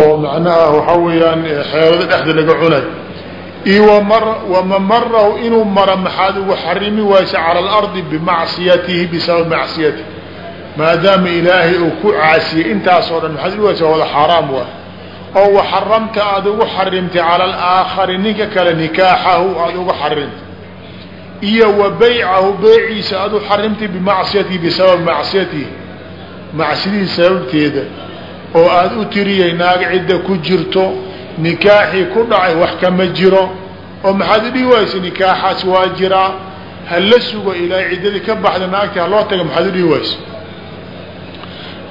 oo macnaha waxaa weeyaan xeelada dhexda laga cunay. Iyo wama marahu inuu mara maxaad ugu xarimi wayse cala alardi bimacsiyatihi bisabab macsiyatihi maadaama ilaahay uu ku caasiyey intaasoo dhan maxaad uwaysa wada xaaraam waay. Oo waxaramta aada ugu xarimtay cala alaakhari ninka kale nikaaxahu aada ugu xarimtay. Iyo wa baycahu beyciisa aada u xarimtay bimacsiyatihi bisababi macsiyatihi macsiyadihi sababteeda oo aada u tiriyay naag cidda ku jirto nikaaxii ku dhacay wax kama jiro oo maxaad u dhihi waysa nikaaxaas waa jiraa ha la sugo ilaa ciddadii ka baxda naagtii haloo taga maxaad u dhihi waysa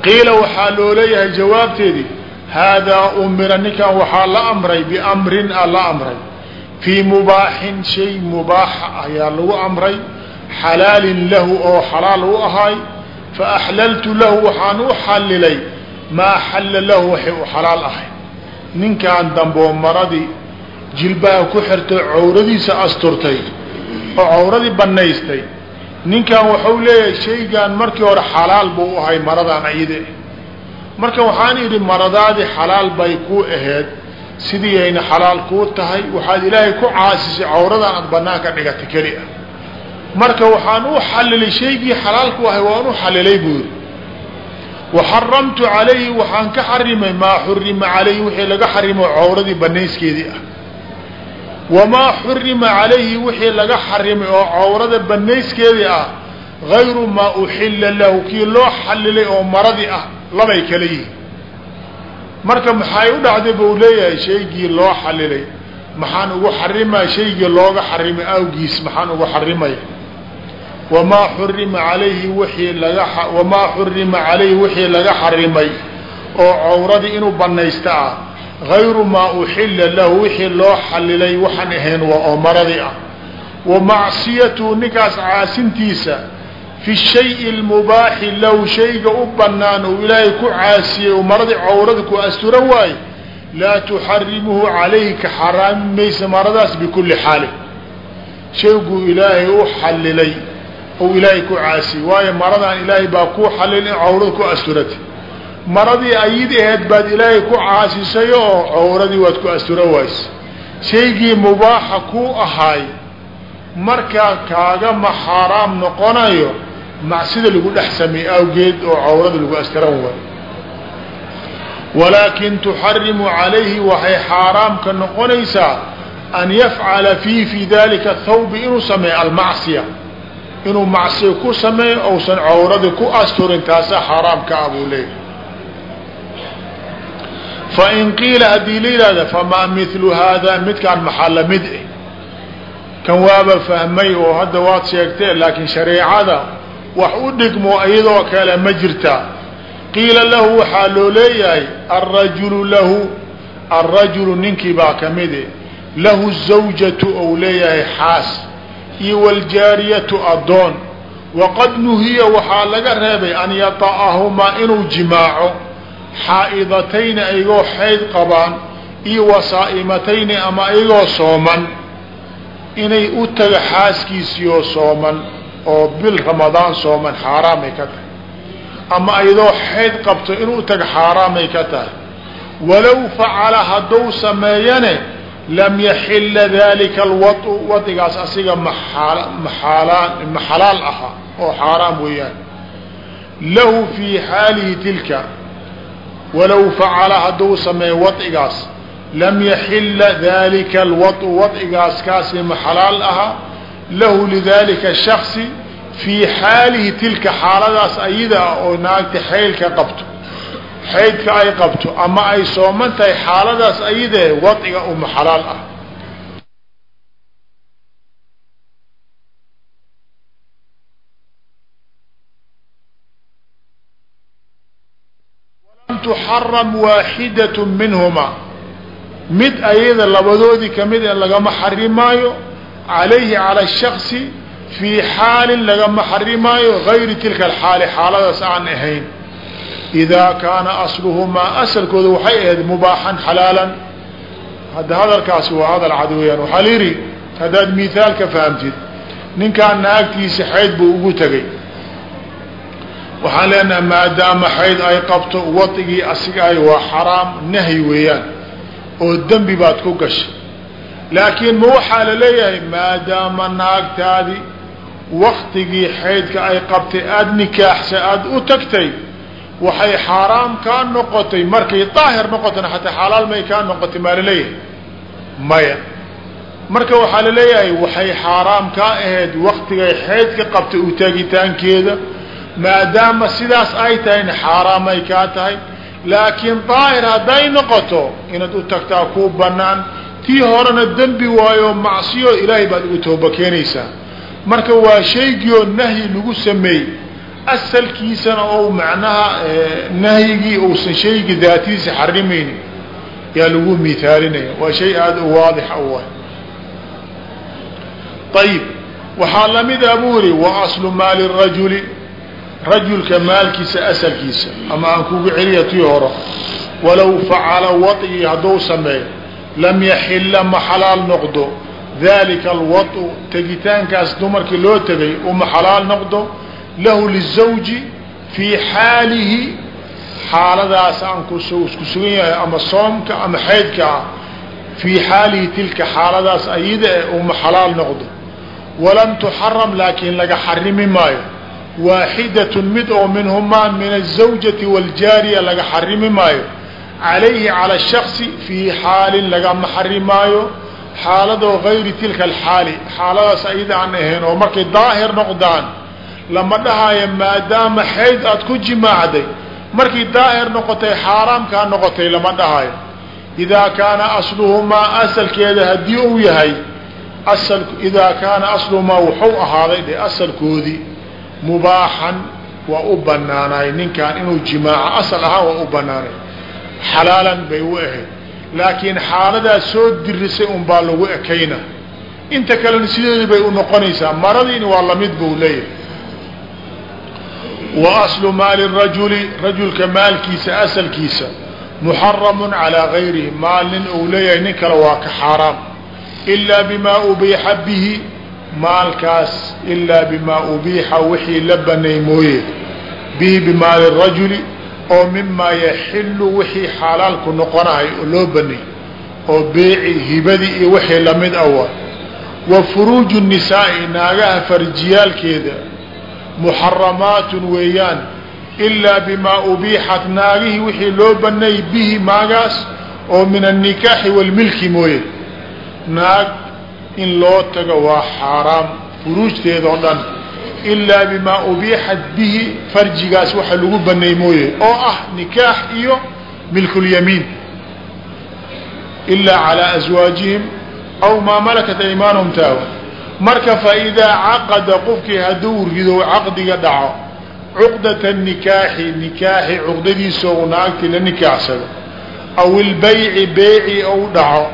qiila waxaa loo leeyahay jawaabteedii haadaa umira ninkan waxaa la amray biamrin a la amray. Fii mubaaxin shay mubaaxa ayaa lagu amray xalaalin lahu oo xalaal u ahaay fa axlaltu lahu waxaan u xallilay maa xalla lahu waxay u xalaal ahay. Ninkan damboo maradii jilbaha ku xirtay cawradiisa asturtay oo cawradii bannaystay ninkan waxau leeyahay shaygan markii hore xalaal buu u ahay maradaan ayade marka waxaan idhi maradaadii xalaal bay kuu aheed sidii ayna xalaal kuu tahay waxaad ilaahay ku caasisay cawradan aad banaanka dhigatay keli ah marka waxaan u xalilay shaygii xalaalku ahay waan u xalilay buu yidhi waxaramtu calayhi waxaan ka xarimay maa xurima calayhi wixii laga xarimo cawradii banayskeedii ah. Wamaa xurima calayhi wixii laga xarimay oo cawrada banayskeedii ah gayru maa uxilla lahu kii loo xalilay oo maradii ah labay kala yihiin. Marka maxay u dhacday buu leeyahay shaygii loo xalilay maxaan ugu xarimaya shaygii looga xarimay awgiis maxaan ugu xarimaya wamaa xurima alayhi wiii laga wamaa xurima calayhi wixii laga xarimay oo cawradii inuu banaysta ah gayru maa uxilla lahu wixii loo xalilay waxaan ahayn waa oo maradii ah wa macsiyatu ninkaas caasintiisa fi shayi lmubaaxi low shayga u banaan ou ilaahay ku caasiyey oo maradii cawrada ku asturan waaye laa tuxarimuhu calayhi ka xaraami maysa maradaas bikulli xaalin shayguu ilaahay u xalilay ou ilaahay ku caasiyey waayo maradaan ilaahay baa kuu xalilay in cawrada ku asturata maradii ayid aheed baad ilaahay ku caasisay oo cawradii waad ku asturan waysa shaygii mubaaxa kuu ahaay markaa kaagama xaaraam noqonayo macsida lagu dhex sameeye awgeed oo cawrada lagu astaran waayo. Walaakin tuxarimu calayhi waxay xaaraamka noqonaysaa an yafcala fii fi dalika thawbi inuu sameeyo almacsiya inuu macsiya ku sameeyo ousan cawradi ku asturin taasaa xaaraamka ah buu leeyahy fain qiila haddii la yidhahda famaa milu haada midkaan maxaa la mid eh? Kan waaba fahmay oo hadda waad sheegtee laakiin shareecada wax u dhigmo iyadoo kale ma jirta. Qiila lahu waxaa loo leeyahay alrajulu lahu alrajulu ninkii baa ka mide lahu zawjatu ou leeyahay xaas iyo waljaariyatu addoon waqad nuhiya waxaa laga reebay an yata'ahumaa inuu jimaaco xaa'idatayni ayagoo xayd qabaan iyo wasaa'imatayni ama ayagoo sooman inay u taga xaaskiisiioo sooman oo bil ramadaan sooman xaaraamay ka tahay ama iyadoo xayd qabto inuu taga xaaraamay ka tahay walow facala hadduu sameeyane lam yaxila dalika alwau wadigaas asiga maxaalaan maxalaal aha oo xaaraam weeyaan. Lahu fii xaalihi tilka walow facala hadduu sameeyo wadigaas lam yaxila dalika alwau wadigaas kaasi maxalaal aha. Lahu lidalika shaksi fii xaalihi tilka xaaladaas ayada ah oo naagta xaylka qabto xaydka ay qabto ama ay sooman tahay xaaladaas ayadee wadciga uma xalaal ah. Walam tuxaram waaxidat minhuma. Mid ayada labadoodii ka mid ee lagama xarimaayo calayhi cala shaksi fii xaalin lagama xarimaayo gayri tilka alxaali xaaladaas aan ahayn idaa kaana asluhumaa asalkooda waxay ahayd mubaaxan xalaalan hadda hadalkaasi waa hadal cad weyaan waxaa la yidhi haddaad miithaalka fahamtid ninkaan naagtiisa xayd buu ugu tegay waxaan leenahay maadaama xayd ay qabto wadigii asiga ahy waa xaraam nahyi weeyaan oo dembi baad ku gashay laakiin ma waxaa la leeyahay maadaama naagtaadii waktigii xaydka ay qabtay aada nikaaxsa aada u tagtay waxay xaaraam kaa noqotay markay daahir noqotana xataa xalaal may kaa noqotay maa la leeyahay maya. Marka waxaa la leeyahay waxay xaaraam kaa ahayd waktigay xaydka qabtay u taagitaankeeda maadaama sidaas ay tahayna xaaraam ay kaa tahay. Laakiin daahir hadday noqoto inaad u tagtaa kuu banaan tii horena dembi waayo macsiyo ilaahay baad ugu tooba keenaysaa. Marka waa shaygioo nahyi lagu sameeyey asalkiisana ou macnaha nahyigii uusan shayga daatiisa xarimaynin yaa lagu mihaalinaya waa shay aada u waadix u ah. Ayib waxaa la mid a buu yihi wa aslu maali rajuli. Rajulka maalkiisa asalkiisa. Ama aan kugu celiya tii horo walow facala waطigii hadduu sameeyo lam yaxila ma xalaal noqdo. Dalika alwaطu tegitaankaas dumarkii loo tegay uma xalaal noqdo lahu lizawji fii xaalihi xaaladaas aan kusku sugan yahay ama soomka ama xaydka ah fii xaalihi tilka xaaladaas ayada e uma xalaal noqdo. Walam tuxaram laakiin laga xarimi maayo. Waaxidatun mid oo minhumaa min azawjati waaljaariya laga xarimi maayo. Calayhi cala shaksi fii xaalin lagama xarimaayo xaaladoo gayri tilka alxaali xaaladaas ayada aan ahayn oo markay daahir noqdaan lama dhahaayo maadaama xayd aad ku jimaacday. Markii daahir noqotay xaaraamkaa noqotay lama dhahaayo idaa kaana asluhumaa asalkeeda haddii uu yahay idaa kaana asluhumaa wuxuu ahaaday dhe asalkoodii. Mubaaxan waa u banaanaay ninkan inuu jimaaco asal ahaan waa u banaanay xalaalan bay u ahayd. Laakiin xaaladaas soo dirisay unbaa lagu ekayna. Inta kalena sideedii bay u noqonaysaa. Maradiina waa la mid buu leeyahay wa aslu maali rajuli rajulka maalkiisa asalkiisa muxaramun calaa gayrihi maal nin uu leeyahay nin kale waa ka xaaraam. Ilaa bimaa ubiixa bihi maalkaas ilaa bimaa ubiixa wixii la banay mooye. Bihi bimaali rajuli oo mimaa yaxilu wixii xalaalku noqonahay oo loo banay oo beeci hibadii iyo wixii la mid awa wa furuuju nisaa'i naagaha farjiyaalkeeda muxaramaatun weeyaan ilaa bimaa ubiixat naagihii wixii loo baneeyey bihi maagaas oo min annikaaxi waalmilki mooye. Naag in loo tago waa xaaraam furuujteeda oo dhan. Ilaa bimaa ubiixat bihi farjigaas waxa lagu baneey mooye oo ah nikaax iyo milkulyamiin ilaa calaa aswaajihim aw maa malakat aymaanhum taawa marka faidaa caqada qofkii hadduu rido caqdiga dhaco cuqdata nikaaxi nikaaxi cuqdadiisa ou naagtii la nikaaxsado aw ilbayci beyci ou dhaco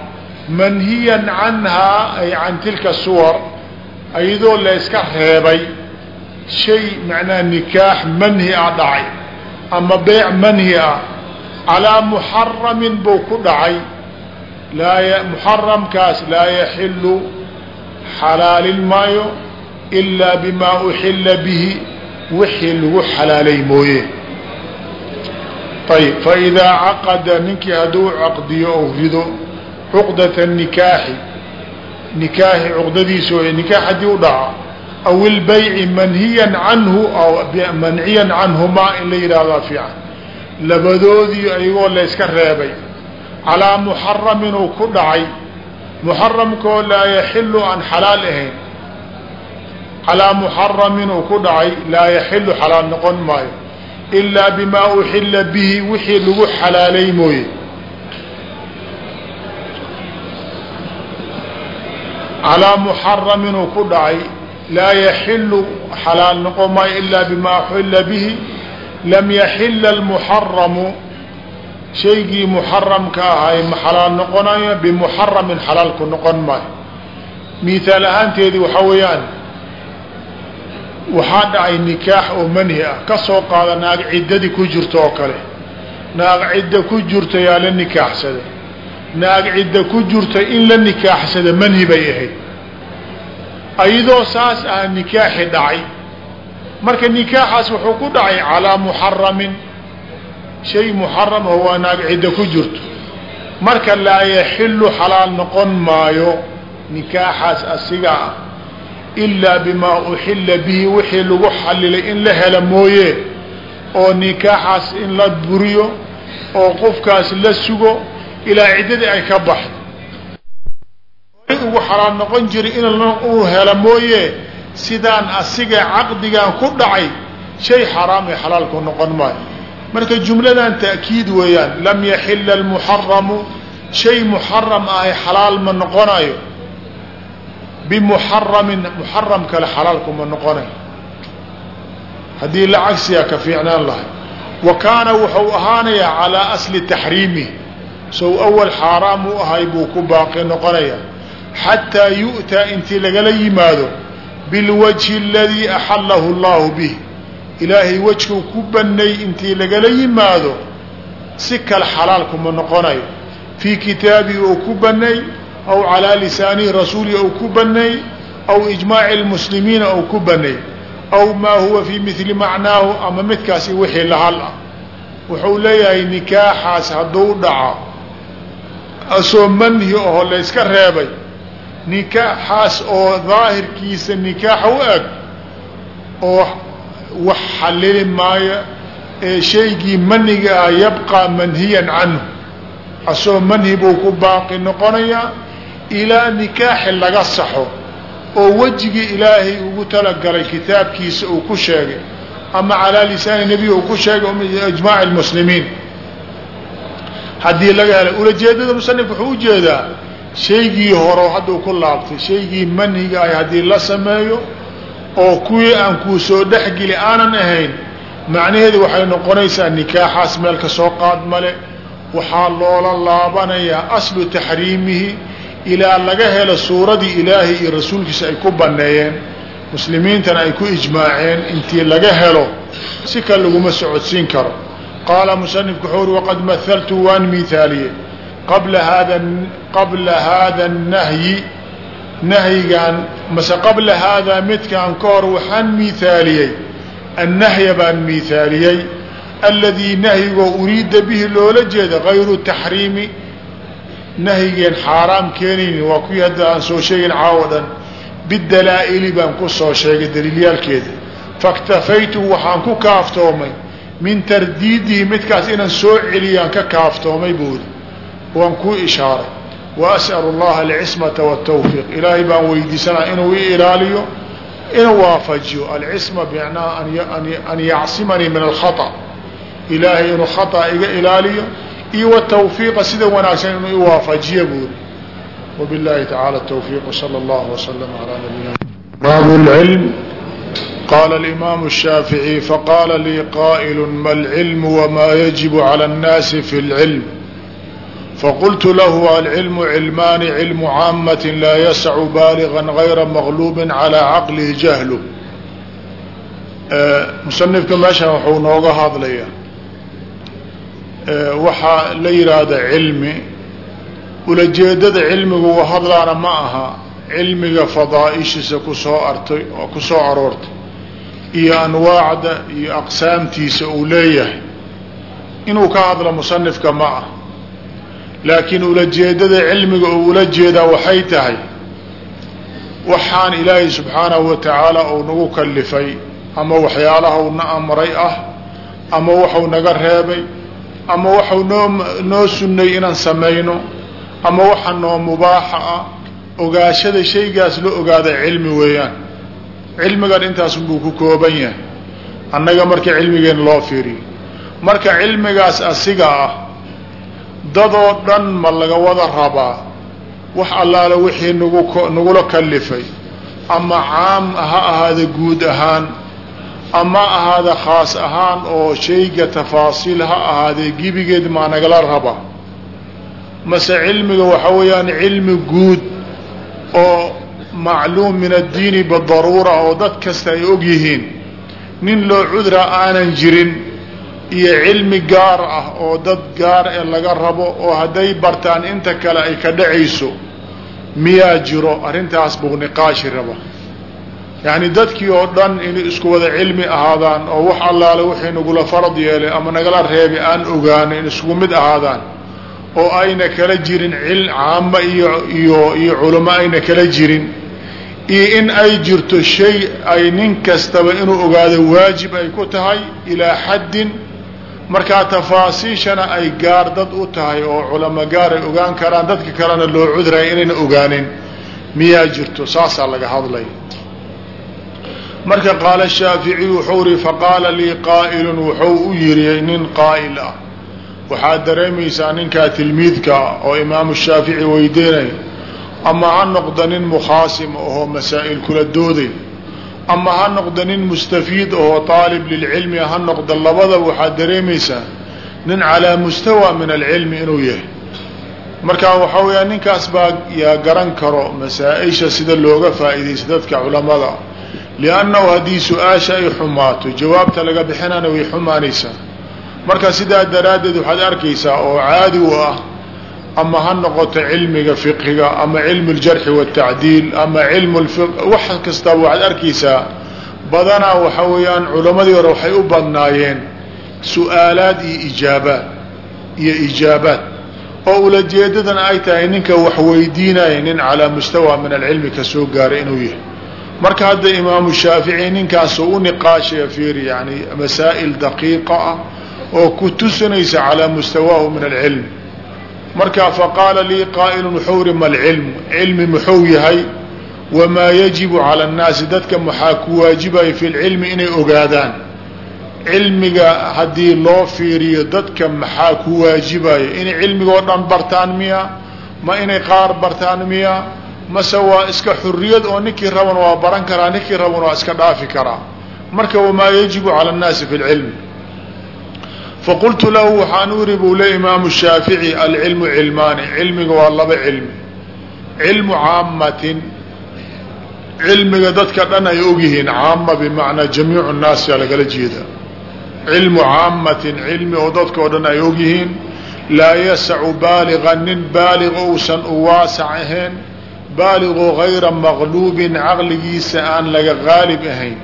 manhiyan canhaa ay can tilka suwar ayadoo la yska reebay shay macnaha nikaax manhi ah dhacay ama beyc manhi ah calaa muxaramin buu ku dhacay laa muxaramkaas laa yaxilu xalaalin maayo ilaa bimaa uxila bihi wixii lagu xalaalay mooye. Ayb faidaa caqada ninkii hadduu caqdiyo ou rido cuqdata nikaaxi nikaaxi cuqdadiisa o nikaax haddii u dhaca aw ilbayci manhiyan canhu aw manciyan canhumaa in la yidhaahdaa fiican labadoodii ayagoo layska reebay calaa muxaramin uu ku dhacay muxaramkoo laa yaxilu aan xalaal ahayn. Calaa muxaramin uu ku dhacay laa yaxilu xalaal noqon maayo. Ilaa bimaa uxila bihi wixii lagu xalaalay mooye. Calaa muxaramin uu ku dhacay laa yaxilu xalaal noqon maayo ilaa bimaa uxila bihi. Lam yaxila almuxaramu shaygii muxaramka ahay ma xalaal noqonayo? Bimuxaramin xalaalku noqon maayo. Mihaal ahaanteedii waxaa weeyaan waxaa dhacay nikaax oo manhi ah. Ka soo qaada naag ciddadii ku jirto oo kale. Naag cidda ku jirta yaa la nikaaxsaday naag cidda ku jirta in la nikaaxsada manhi bay ahayd. Ayadoo saas ah nikaaxi dhacay. Marka nikaaxaas wuxuu ku dhacay calaa muxaramin shay muxaram oo waa naag cidda ku jirto. Marka laa yaxilu xalaal noqon maayo nikaaxaas asiga ah ilaa bimaa uxilla bihi wixii lagu xalilay in la hela mooye oo nikaaxaas in la buriyo oo qofkaas la sugo ilaa ciddadii ay ka baxdo. Ugu xalaal noqon jiray in uu helo mooye sidaan asiga caqdigan ku dhacay shay xaraam ee xalaalku noqon maayo marka jumladan ta'kiid weeyaan lam yaxila almuxaramu shay muxaram ah ee xalaal ma noqonayo. Bimuxaramin muxaram kale xalaalku ma noqonayo. Haddii la cagsiyaa ka fiicnaan lahay. Wa kaana wuxuu ahaanayaa calaa asli taxriimihi sow awal xaaraam u ahay buu ku baaqi noqonaya xataa yu'taa intii lagala yimaado bilwajhi aladii axallahu allahu bih ilaahay wejkuu ku banay intii lagala yimaado si kale xalaalkuma noqonayo fii kitaabihi ou ku banay aw calaa lisaanihi rasuulihi ou ku banay aw ijmaaci lmuslimiina ou ku banay aw maa huwa fii mili macnaahu ama midkaasi wixii lahal ah wuxuu leeyahay nikaaxaas hadduu dhaco asoo manhi oho layska reebay nikaaxaas oo daahirkiisa nikaaxa u eg oo wax xallili maayo ee shaygii maniga ah yabqaa manhiyan canhu. Asoo manhi buu ku baaqi noqonayaa ilaa nikaaxi laga saxo oo wejigii ilaahay ugu talagalay kitaabkiisa uu ku sheegay ama calaa lisaani nebiy uu ku sheegay ijmaaci lmuslimiin haddii laga helay ulajeedada musanif wuxuu u jeedaa shaygii horo hadduu ku laabtay shaygii manhiga ah haddii la sameeyo oo kuwii aan kuu soo dhexgeli aanan ahayn macnaheedu waxay noqonaysaa nikaaxaas meel ka soo qaad male. Waxaa loola laabanayaa aslu taxriimihi ilaa laga helo suuradii ilaahay iyo rasuulkiisa ay ku banneeyeen. Muslimiintana ay ku ijmaaceen intii laga helo si kale laguma socodsiin karo. Qaala musanifku wuxuu uri waqad mahaltu waan miithaaliyey qabla haada qabla haada nahyi nahyigan mase qabla haadaa midkaan ka hor waxaan miithaaliyey. Annahya baan miithaaliyey. Aladii nahyigoo uriida bihi loola jeeda gayru taxriimi nahyigeen xaaraam keenaynin. Waa kuwii hadda aan soo sheegin caawo dhan. Bidalaa'ili baan ku soo sheegay daliilyaalkeeda. Faktafaytu waxaan ku kaaftoomay. Min tardiidihi midkaas inaan soo celiyaan ka kaaftoomay buuri waan kuu ishaaray وأsأل الlaha الcصمة والتوفيq ilaahay baan weydiisanaa inuu i ilaaliyo inuu waafajiyo alcصمة bmacnaha an yacsimanii min الخaطأ ilaahay inuu khaطأ iga ilaaliyo iyo wالتwفiqa sida wanaagsan inuu iwaafajiyo buuri وبالlahi taعالى التوفيq وصلى الله وسلم على نبينا bab العلم qال الإmام الشhاaفعي faqاla lii qائل ma العلم وma يجب عlى الناس في العلم faqultu lahu alcilmu cilmaani cilmu caamati laa yasacu baaligan gayra maqluubin calaa caqlihi jahlu musanifka meeshan wuxuu nooga hadlayaa waxaa la yidhaahda cilmi ulajeedada cilmigu u hadlaana ma aha cilmiga fadaaishiisa ku soo artay oo ku soo aroortay iyo anwaacda iyo aqsaamtiisa uu leeyahay inuu ka hadlo musanifka ma ah laakiin ulajeedada cilmiga uu ula jeedaa waxay tahay waxaan ilaahay subxaanahu wa tacaala uu nagu kalifay ama waxyaalaha uu na amray ah ama waxuu naga reebay ama waxuu noo noo sunnay inaan samayno ama waxa noo mubaaxa ah ogaashada shaygaas la ogaada cilmi weeyaan. Cilmigan intaasunbuu ku kooban yahay. Annaga marka cilmigeen loo fiiriyo. Marka cilmigaas asiga ah dadoo dhan ma laga wada rabaa. Wax allaale wixii nagu nagula kalifay ama caam ha ahaada guud ahaan. Ama ahaada khaas ahaan oo shayga tafaasiil ha ahaadee gebigeed maa nagala rabaa. Mase cilmiga waxa weeyaan cilmi guud oo macluum min addiini bidaruura oo dad kasta ay og yihiin. Nin loo cudra aanan jirin iyo cilmi gaar ah oo dad gaar ee laga rabo oo hadday bartaan inta kale ay ka dhacayso miyaa jiro? Arrintaas buu niqaashi raba. Yacni dadkii oo dhan inay isku wada cilmi ahaadaan oo wax allaale wixii nagula farad yeelay ama nagala reebay aan ogaano in isku mid ahaadaan oo ayna kala jirin cil caamo iyo iyo iyo culamo ayna kala jirin iyo in ay jirto shay ay nin kastaba inuu ogaado waajib ay ku tahay ilaa xaddin markaa tafaasiishana ay gaar dad u tahay oo culamo gaar ay ogaan karaan dadka kalena loo cudray inayna ogaanin. Miyaa jirto? Saasaa laga hadlay. Marka qaala shaafici wuxuu ri faqaala lii qaa'ilun wuxuu u yiri nin qaa'il ah. Waxaad dareemaysaa ninkaa tilmiidka oo imaamu shaafici weydiinay ama ha noqda nin mukhaasim ahoo masaa'il kula dooday ama ha noqda nin mustafiid ahoo aalib lilcilmi ha noqda labadaba waxaad dareemaysaa nin calaa mustawa min alcilmi inuu yahay. Marka waxaa weyaa ninkaas baa yaa garan karo masaa-isha sida looga faa'iidaysa dadka culamada liannahu haddii su'aasha ay xumaato jawaabta laga bixinana way xumaanaysaa. Marka sidaa daraaddeed waxaad arkaysaa oo caadi u ah ama ha noqoto cilmiga fiqhiga ama cilmu ljarxi waatacdiil ama cilmu wax kastaba waxaad arkaysaa. Badanaa waxa weeyaan culammadii hore waxay u badnaayeen su'aalaad iyo ijaabaad iyo ijaabaad. Oo ulajeedadan ay tahay ninka wax weydiinaya nin calaa mustawa min alcilmi ka soo gaaray inuu yahay. Marka hadda imaamu shaafici ninkaasoo u niqaashaya fiir yani masaa'il daqiiqa ah oo ku tusinaysa calaa mustawaahu min alcilm marka faqaala lii qaa'ilun wuxuu iri malcilmu cilmi muxuu yahay wamaa yajibu cala annaasi dadka maxaa ku waajibaya fi lcilmi inay ogaadaan? Cilmiga haddii loo fiiriyo dadka maxaa ku waajibaya? Inay cilmigoo dhan bartaan miya? Ma inay qaar bartaan miya? Mase waa iska xuriyad oo ninkii raban waa baran karaa ninkii raban waa iska dhaafi karaa? Marka wamaa yajibu cala annaasi fi lcilmi faqultu lahu waxaan u iri buu le imaamu shaafici alcilmu cilmaani cilmiga waa laba cilmi cilmu caamatin cilmiga dadka dhan ay ogyihiin caama bimacnaa jamiicu nnaasi aa lagala jeeda cilmu caamatin cilmi oo dadka oo dhan ay ogyihiin laa yasacu baaligan nin baaliq ousan u waasac ahayn baaliqoo gayra maqluubin caqligiisa aan laga qaalib ahayn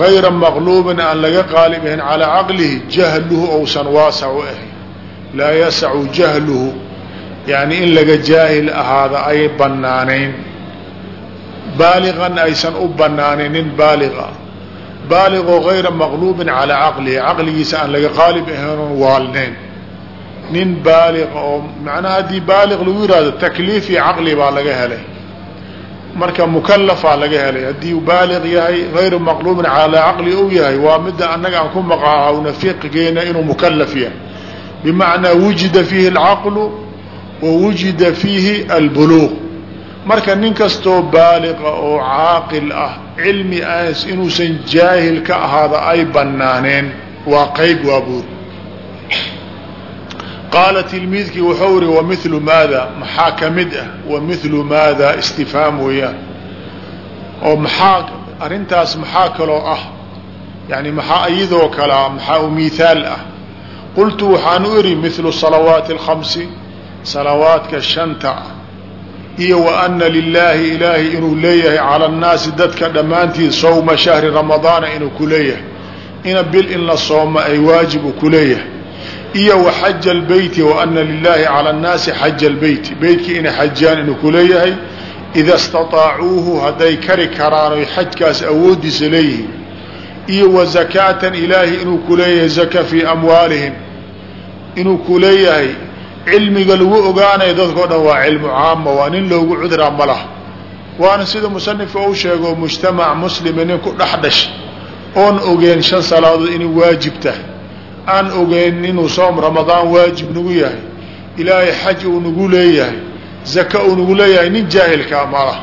gayra maqluubin aan laga qaalib ahayn calaa caqlihi jahluhu ousan waasac u ahayn laa yasacu jahluhu yani in laga jaahil ahaada ay banaanayn baaliqan aysan u banaanayn nin baaliqa baaliqoo gayra maqluubin calaa caqlihi caqligiisa aan laga qaalib ahayn oon waalnayn nin baaliqa oo macnaha haddii baaliq lagu yihahdo takliif iyo caqli baa laga helay marka mukalafaa laga helay. Haddii baaliq yahay gayru maqluubin calaa caqli u yahay waa midda annaga aan ku maqaahawna fiqigeena inuu mukalaf yahay. Bimacnaa wujida fiihi alcaqlu wa wujida fiihi albuluuq marka nin kastoo baaliqa oo caaqil ah cilmi aas inuusan jaahil ka ahaada ay banaaneen waa qayb waa buur qaala tilmiidkii wuxuu iri wamilu maada maxaa ka mid ah? Wamilu maada istifhaam weeyaan oo maxaa arrintaas maxaa kaloo ah? Yani maxaa iyadoo kalea maxaa u mihaal ah? Qultu waxaan u iri milu salawaati alkhamsi salawaadka shanta ah iyo wa ana lilaahi ilaahay inuu leeyahay cala annaasi dadka dhammaantiid sawma shahri ramadaana inuu ku leeyahay ina bil in la sooma ay waajib u ku leeyahay iyo wa xaja albeyti wa ana lilahi cala annaasi xaja albeyti. Beytkii inay xajiyaan inuu ku leeyahay ida istataacuuhu hadday kari karaan oy xajkaas awooddiisa leeyihiin iyo wa zakaatan ilaahi inuu ku leeyahay zaka fii amwaalihim inuu ku leeyahay cilmiga lagu ogaanayo dadkao dhan waa cilmu caama waa nin loogu cudraa ma laha waana sida musanifka u sheego mujtamac muslima nin ku dhex dhashay oon ogeen shan salaadood inay waajib tahay aan ogeyn inuu soom ramadaan waajib nagu yahay. Ilaahay xaj uu nagu leeyahay zaka uu nagu leeyahay nin jaahilkaa malah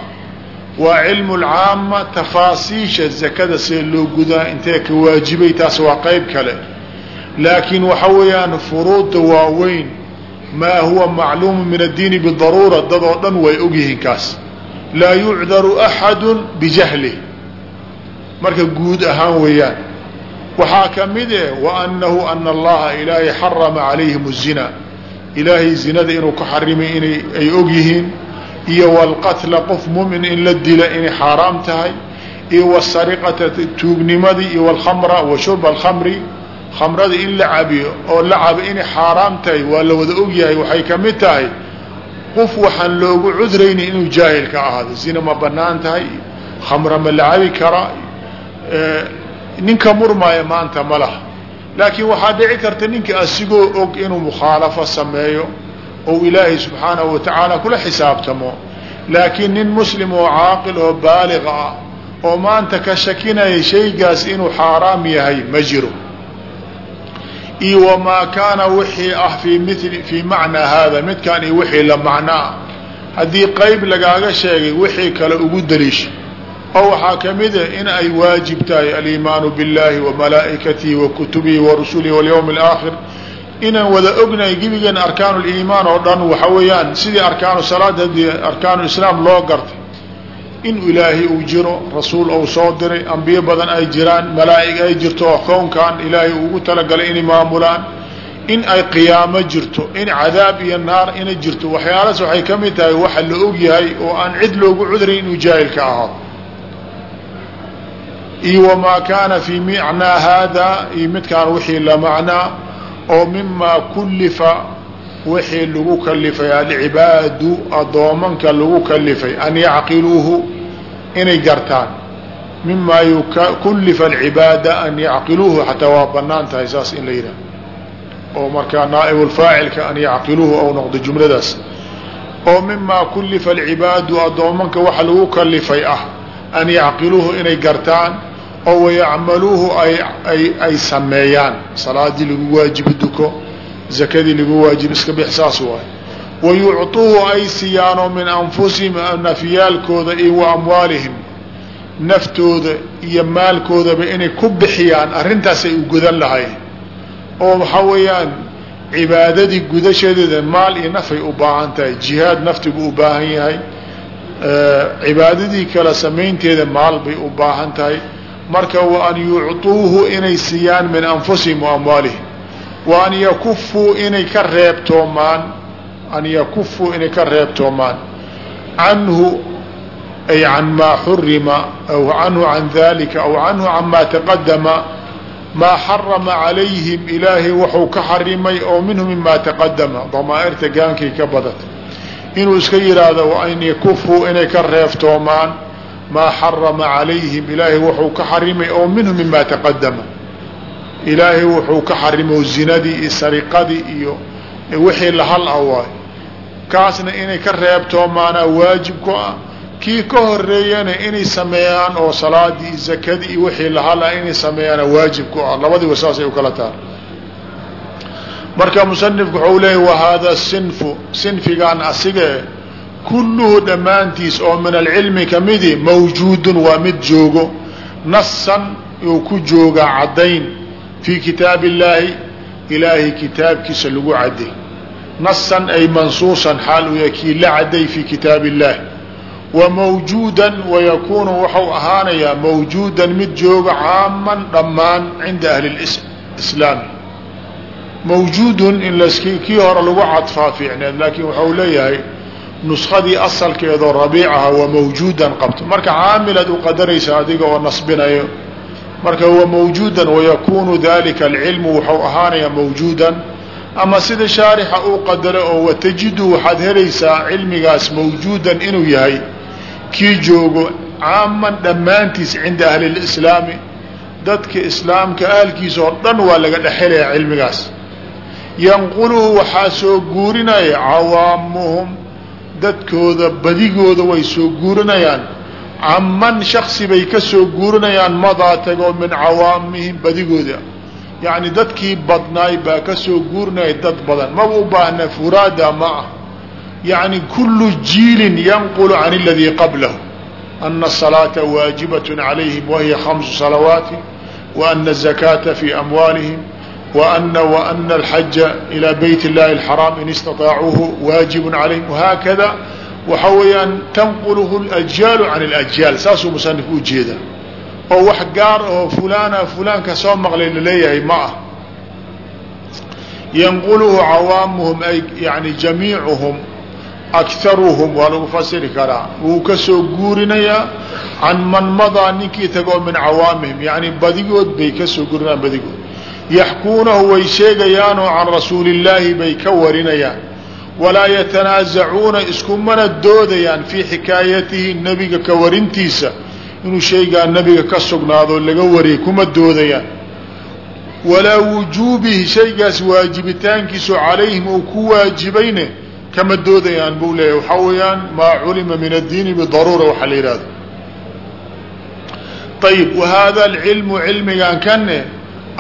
waa cilmu lcaama tafaasiisha zakada see loo gudaa intee ka waajibay taas waa qayb kale. Laakiin waxa weeyaan furuudda waaweyn maa huwa macluumu min addiini bidaruura dad oo dhan way ogyihiin kaas. Laa yucdaru axadu bijahlih marka guud ahaan weeyaan waxaa ka mid eh waanahu ana allaha ilaahay xarama calayhim الzina ilaahay zinada inuu ku xarimay inay ay og yihiin iyo wاlqatla qof mumin in la dila inay xaaraam tahay iyo wsariqata tuugnimadii iyo wاlkhamra wa shurba alkhamri khamrada in la cabiyo oo la cabo inay xaaraam tahay waa la wada ogyahay waxay ka mid tahay qof waxaan loogu cudrayni inuu jaahil ka ahaado zina ma banaan tahay khamra ma la cabi karaa ninka murmaaya maanta ma laha. Laakiin waxaa dhici karta ninka asigoo og inuu mukhaalafo sameeyo ou ilaahay subxaanahu wa tacaala kula xisaabtamo. Laakiin nin muslim oo caaqil oo baaliq ah oo maanta ka shakinaya shaygaas inuu xaaraam yahay ma jiro. Iyo wamaa kaana wixii ah fii mili fii macnaa haada midkaan iyo wixii la macnaa. Haddii qeyb lagaaga sheegay wixii kale ugu daliisha oo waxaa ka mida in ay waajib tahay aliimaanu biاllahi wa malaa'ikatihi wa kutubihi wa rusulihi walyawmi alaakhir inaan wada ognahay gebigeen arkaanu liimaan oo dhan waxa weeyaan sidii arkaanu salaad haddii arkaanu islaam loo gartay. In ilaahay uu jiro rasuul ou soo diray ambiyo badan ay jiraan malaa'ig ay jirto oo kownkan ilaahay ugu talagalay inay maamulaan. In ay qiyaamo jirto in cadaab iyo naar inay jirto waxyaalaas waxay ka tahay waxa la og yahay oo aan cid loogu cudrayn inuu jaahilka iyo wamaa kaana fii macnaa haada iyo midkaan wixii la macnaa oo mimaa kullifa wixii lagu kalifay alcibaadu addoomanka lagu kalifay an yacqiluuhu inay gartaan. Mimaa kullifa alcibaada an yacqiluuhu xataa waa bannaan tahay saas in la yidhaha oo markaa naa'ibu an yacqiluuhu ou noqdo jumladaas. Oo mimaa kullifa alcibaadu addoomanka waxa lagu kalifay ah an yacqiluuhu inay gartaan oo wayacmaluuhu ay sameeyaan. Salaadii lagu waajibi duko zakadii lagu waajib iska bix saas waay. Wayucطuuhu ay siyaanoo min anfusihim nafyaalkooda iyo wa amwaalihim. Naftooda iyo maalkoodaba inay ku bixiyaan arrintaasay u gudan lahayn. Oo waxaa weeyaan cibaadadii gudashadeeda maal iyo nafay u baahan tahay. Jihaad naftigu u baahan yahay. Cibaadadii kale samaynteeda maal bay u baahan tahay marka wa an yucطuuhu inay siiyaan min anfusihim wa amwaalihim. Wa an yakufuu inay ka reebtoomaan an yakufuu inay ka reebtoomaan. Canhu ay can maa xurima aw canhu can dalika aw canhu can maa taqadama maa xarama calayhim ilaahay wuxuu ka xarimay oo minhu mima taqadama damaa'irta gaankay ka badata inuu iska yidhaahdo an yakufuu inay ka reebtoomaan maa xarama calayhim ilaahay wuxuu ka xarimay oo minhu mima taqadama ilaahay wuxuu ka xarimo zinadii iyo sariqadii iyo wixii lahal ah waay. Kaasna inay ka reebtoomaanaa waajib ku ah. Kii ka horeeyana inay sameeyaan oo salaadii iyo zakadii iyo wixii lahal ah inay sameeyaana waajib ku ah. Labadiiba saasay u kala tahay marka musanifku waxau leeyahy wahada sinfu sinfigaan asige kulluhu dhammaantiis oo min alcilmi kamidi mawjuudun waa mid joogo nasan uu ku joogaa caddayn fii kitaab illaahi ilaahay kitaabkiisa lagu caday nasan ay mansuusan xaal u yahay la caday fii kitaab illahi wa mawjuudan wayakuunu waxau ahaanayaa mawjuudan mid jooga caaman dhammaan cinda ahli islaami mawjuudun in laski kii hore lagu cadfaa fiicneed laakiin waxau leeyahay nuskadii asalkeedoo rabiicaha waa mawjuudan qabto. Marka caamilaad u qadaraysa adiga oo nasbinayo marka huwa mawjuudan wayakunu dalika alcilmu wuxuu ahaanayaa mawjuudan. Ama sida shaarixa uu qadaro oo watajidu waxaad helaysaa cilmigaas mawjuudan inuu yahay kii joogo caaman dhammaantiis cinda ahli lislaami dadka islaamka ahalkiisa oo dhan waa laga dhexelayaa cilmigaas. Yanquluhu waxaa soo guurinaya cawaamuhum dadkooda badigooda way soo guurinayaan caman shaksi bay ka soo guurinayaan madaa tagoo min cawaamihim badigooda yacni dadkii badnaay baa ka soo guurinaya dad badan maba u baahna furaada ma ah yacni kullu jiilin yanqulu can aladii qablahu ana الصalaaةa waajibaة calayhim wahiya khamsu salawaati waana الzakaata fi amwaalihim وأna وأna الxaja ilى bayt الlahi الxaraam in istaطaacuuhu waajib calayhim وhaakada waxa weeyaan tanqulhu اlأjyaalu can اlأjyaal saasuu musanif u jeeda oo wax gaar ahoo fulaana fulaanka soo maqlay laleeyahay ma ah yanquluhu cawaamuhum ay yani jamiicuhum akharuhum waa lagu fasiri karaa wuu ka soo guurinayaa can man madaa ninkii tagoo min cawaamihim yani badigood bay ka soo guurinayaan badigood yaxkuunahu way sheegayaanoo can rasuuli illaahi bay ka warinayaan. Walaa yatanaasacuuna iskumana doodayaan fii xikaayatihi nebiga ka warintiisa. Inuu shaygaa nebiga ka sugnaadoo laga wariyay kuma doodayaan. Walaa wujuubihi shaygaas waajibitaankiisu calayhim uu ku waajibayne kama doodayaan buu leeyahy waxaa weeyaan maa culima min addiini bidaruura waxaa la yidhahdo ayib wahada alcilmu cilmigan kane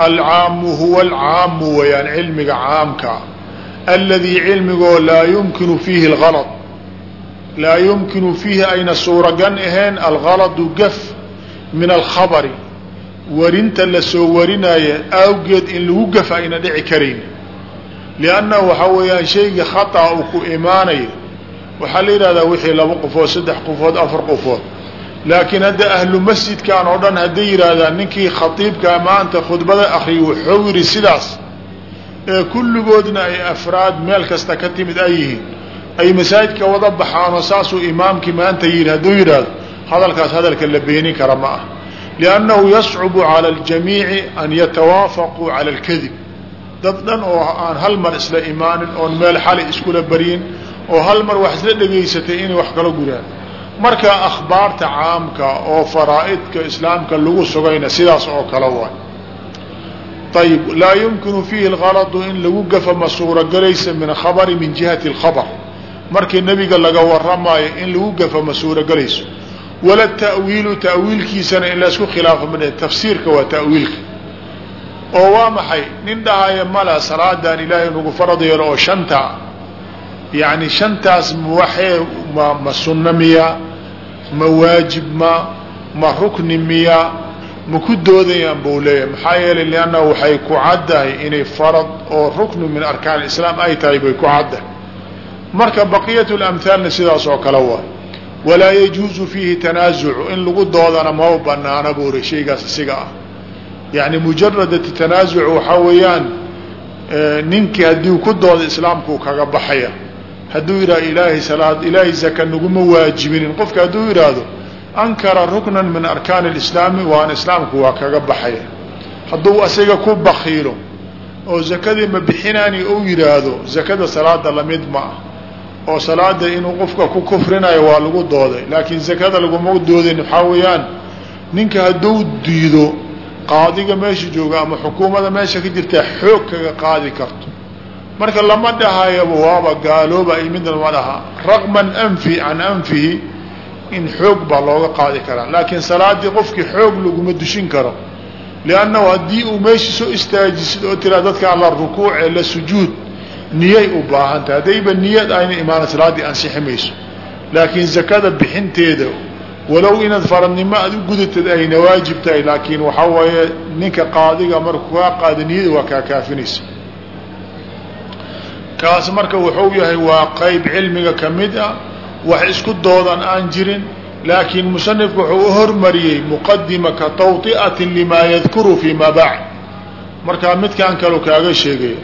alcaamu huwa alcaamu weyaan cilmiga caamka aladii cilmigoo laa yumkinu fiihi algalad laa yumkinu fiihi ayna suuragan ahayn algaladu gaf min alkhabari warinta la soo warinaya awgeed in lagu gafa ayna dhici karayn liannahu waxaa weeyaan shayga khata uu ku imaanayo waxaa la yidhahdaa wixii laba qofood saddex qofood afar qofood laakiin hadda ahlu masjidkan oo dhan hadday yidhaahdaan ninkii khatiibkaa maanta khudbada akriya wuxuu yidhi sidaas ee kulligoodna ay afraad meel kasta ka timid ay yihiin ay masaajidka wada baxaanoo saasuu imaamkii maanta yidhi hadduu yidhaahdo hadalkaas hadalka la beenin kara ma ah liannahu yascubu cala aljamiici an yatawaafaquu cala alkadib. Dad dhan oo aan hal mar isla imaanin oon meel xali iskula baryin oo hal mar wax isla dhegaysatay inay wax kala guraan marka akhbaarta caamka oo faraa'idka islaamka lagu sugayna sidaas oo kale waay. Ayib laa yumkinu fiihi algaladu in lagu gafa ma suurogelaysa min khabari min jihati alkhabar. Markii nebiga laga waramaayo in lagu gafa ma suurogelayso. Wala ta'wiilu ta'wiilkiisana in laysku khilaafo ma tafsiirka waa ta'wiilka. Oo waa maxay? Nin dhahaya mala salaadan ilaahay nagu farad oo shanta. Yani shantaas waxee ma sunno miya ma waajib ma ma rukni miya ma ku doodayaan buu leeyahay. Maxaa yeelay lianna waxay ku caddahay inay farad oo ruknu min arkaan islaam ay tahay bay ku caddahay. Marka baqiyat lamhaalna sidaas oo kale waa walaa yajuuzu fiihi tanaasucu in lagu doodana maba banaana buuri shaygaas isiga ah. Yani mujarada tanaasuc waxaa weeyaan ninkii haddii ku dooda islaamkuu kaga baxaya hadduu yidhahdo ilaahay salaad ilaahay zaka naguma waajibinin. Qofka hadduu yidhaahdo ankara ruknan min arkaan اlislaami waana islaamku waa kaga baxaya hadduu asiga ku bakiilo oo zakadii ma bixinaani ou yidhaahdo zakada salaada la mid ma ah oo salaada inuu qofka ku kufrinayo waa lagu dooday. Laakiin zakada laguma doodin waxaa weeyaan? Ninka hadduu diido qaadiga meesha jooga ama xukuumada meesha ka jirtaa xoog kaga qaadi karto marka lama dhahayaba waaba gaalooba ay midna lama dhaha raqman anfi can anfihi in xoog baa looga qaadi karaa. Laakiin salaadii qofkii xoog laguma dushin karo. Liannahu haddii uu meesha soo istaajisid oo tiraa dadkaan la rukuuce la sujuud niyay u baahan tahay. Haddayba niyad ayna imaana salaaddii ansixi mayso. Laakiin zakada bixinteeda walow inaad faradnimo aad u gudatad ayna waajib tahay. Laakiin waxaa waaye ninka qaadiga markuu kaa qaada niyada waa kaa kaafinaysa kaas marka wuxuu yahay waa qayb cilmiga ka mid ah wax isku doodan aan jirin laakiin musanifku wuxuu u hormariyey muqadima ka limaa yadkuru fii ma bacd markaa midkan kalu kaaga sheegay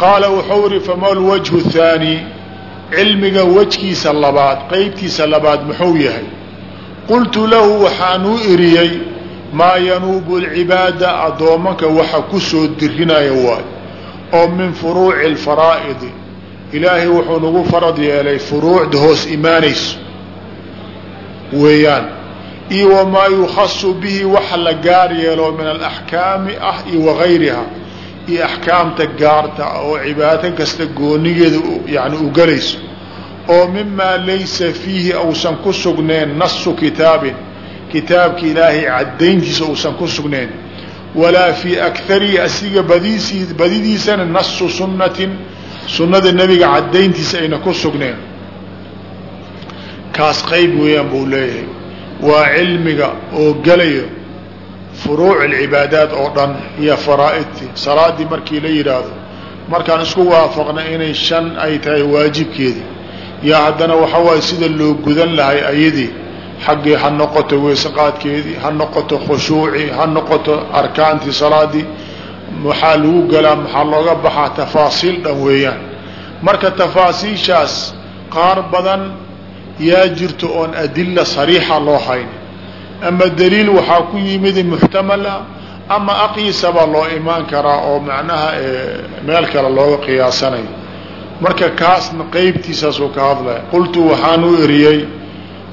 qaala wuxuu ihi fama lwajhu thaani? Cilmiga wejkiisa labaad qeybtiisa labaad muxuu yahay. Qultu lahu waxaanuu iriyey maa yanuubu lcibaada addoomanka waxa ku soo dirinaya waay oo min furuuci alfaraa'idi. Ilaahay wuxuu nagu farad yeelay furuucda hoos imaanayso. Weeyaan. Iyo wamaa yukhasu bihi waxa la gaar yeelo min alaxkaami ah iyo wagayriha iyo axkaamta gaarta oo cibaado kasta goonigeeda yani u gelayso oo mimaa laysa fiihi ausan ku sugnayn nasu kitaabin. Kitaabka ilaahay caddayntiisa uusan ku sugnayn walaa fii akarihi asiga badiisii badidiisana nasu sunnatin sunnada nebiga caddayntiisa ayna ku sugneen kaas qayb weeyaan buu leeyahay waa cilmiga oo gelayo furuuc alcibaadaat oo dhan iyo faraa'idtii salaaddii markii la yidhaahdo markaan isku waafaqna inay shan ay tahay waajibkeedii yaa haddana waxa waaye sida loo gudan lahay ayadii xaggii ha noqoto weeseqaadkeedii ha noqoto khushuucii ha noqoto arkaantii salaadii maxaa lagu galaa maxaa looga baxaa tafaasiil dhan weeyaan. Marka tafaasiishaas qaar badan yaa jirto oon adila sariixa loo hayn. Ama daliil waxaa ku yimid muxtamal ah ama aqiisabaa loo imaan karaa oo macnaha meel kale looga qiyaasanayo. Marka kaasna qeybtiisaasuu ka hadlaya qultu waxaan u eriyey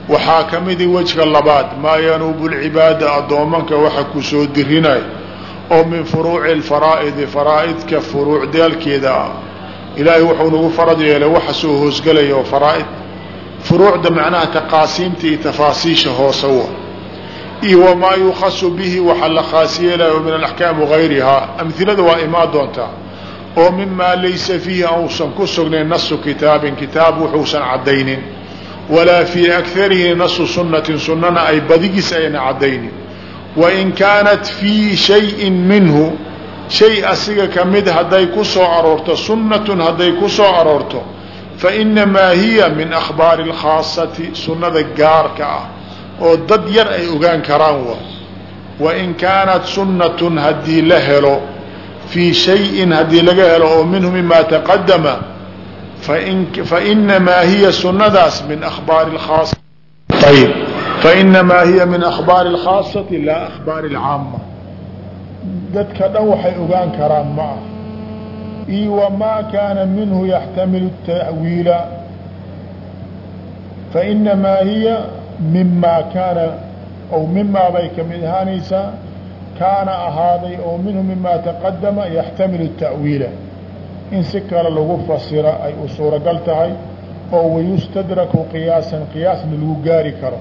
waxaa ka midi wejka labaad maa yanuubu lcibaada addoomanka waxa ku soo dirinay oo min furuuci lfaraa'idi faraa'idka furuucdeelkeeda ah ilaahay wuxuu nagu farad yeelay waxa soo hoosgelaya oo faraaid furuucda macnaha taqaasiimta iyo tafaasiisha hoose wa. Iyo wamaa yukhasu bihi waxa la khaas yeelayo min alaxkaam wagayrihaa amhilada waa imaa doontaa oo mimaa laysa fiihi ausan ku sugnayn nasu kitaabin kitaab wuxuusan caddaynin walaa fii akarihi nasu sunnatin sunnana ay badigiis ayna caddaynin. Wain kaanat fii shayin minhu shay asiga ka mid hadday ku soo aroorto sunnatun hadday ku soo aroorto fainamaa hiya min akhbaari اlkhaasati sunnada gaarka ah oo dad yar ay ogaan karaan wa. Wain kaanat sunnatun haddii la helo fii shayin haddii laga helo oo minhu mima taqadama fainamaa hiya sunadaas min abaar ayb fainamaa hiya min akhbaari اlkhaasati laa akhbaari اlcaama dadka dhan waxay ogaan karaan ma ah. Io wamaa kaana minhu yaxtamilu tawiila fainamaa hiya mimaa kaana ow mimaa bay ka mid ahaanaysaa kaana ahaaday oo minhu mimaa taqadama yaxtamilu tawiila in si kale lagu fasira ay u suuragal tahay oo wayustadraku qiyaasan qiyaasna lagu gaari karo.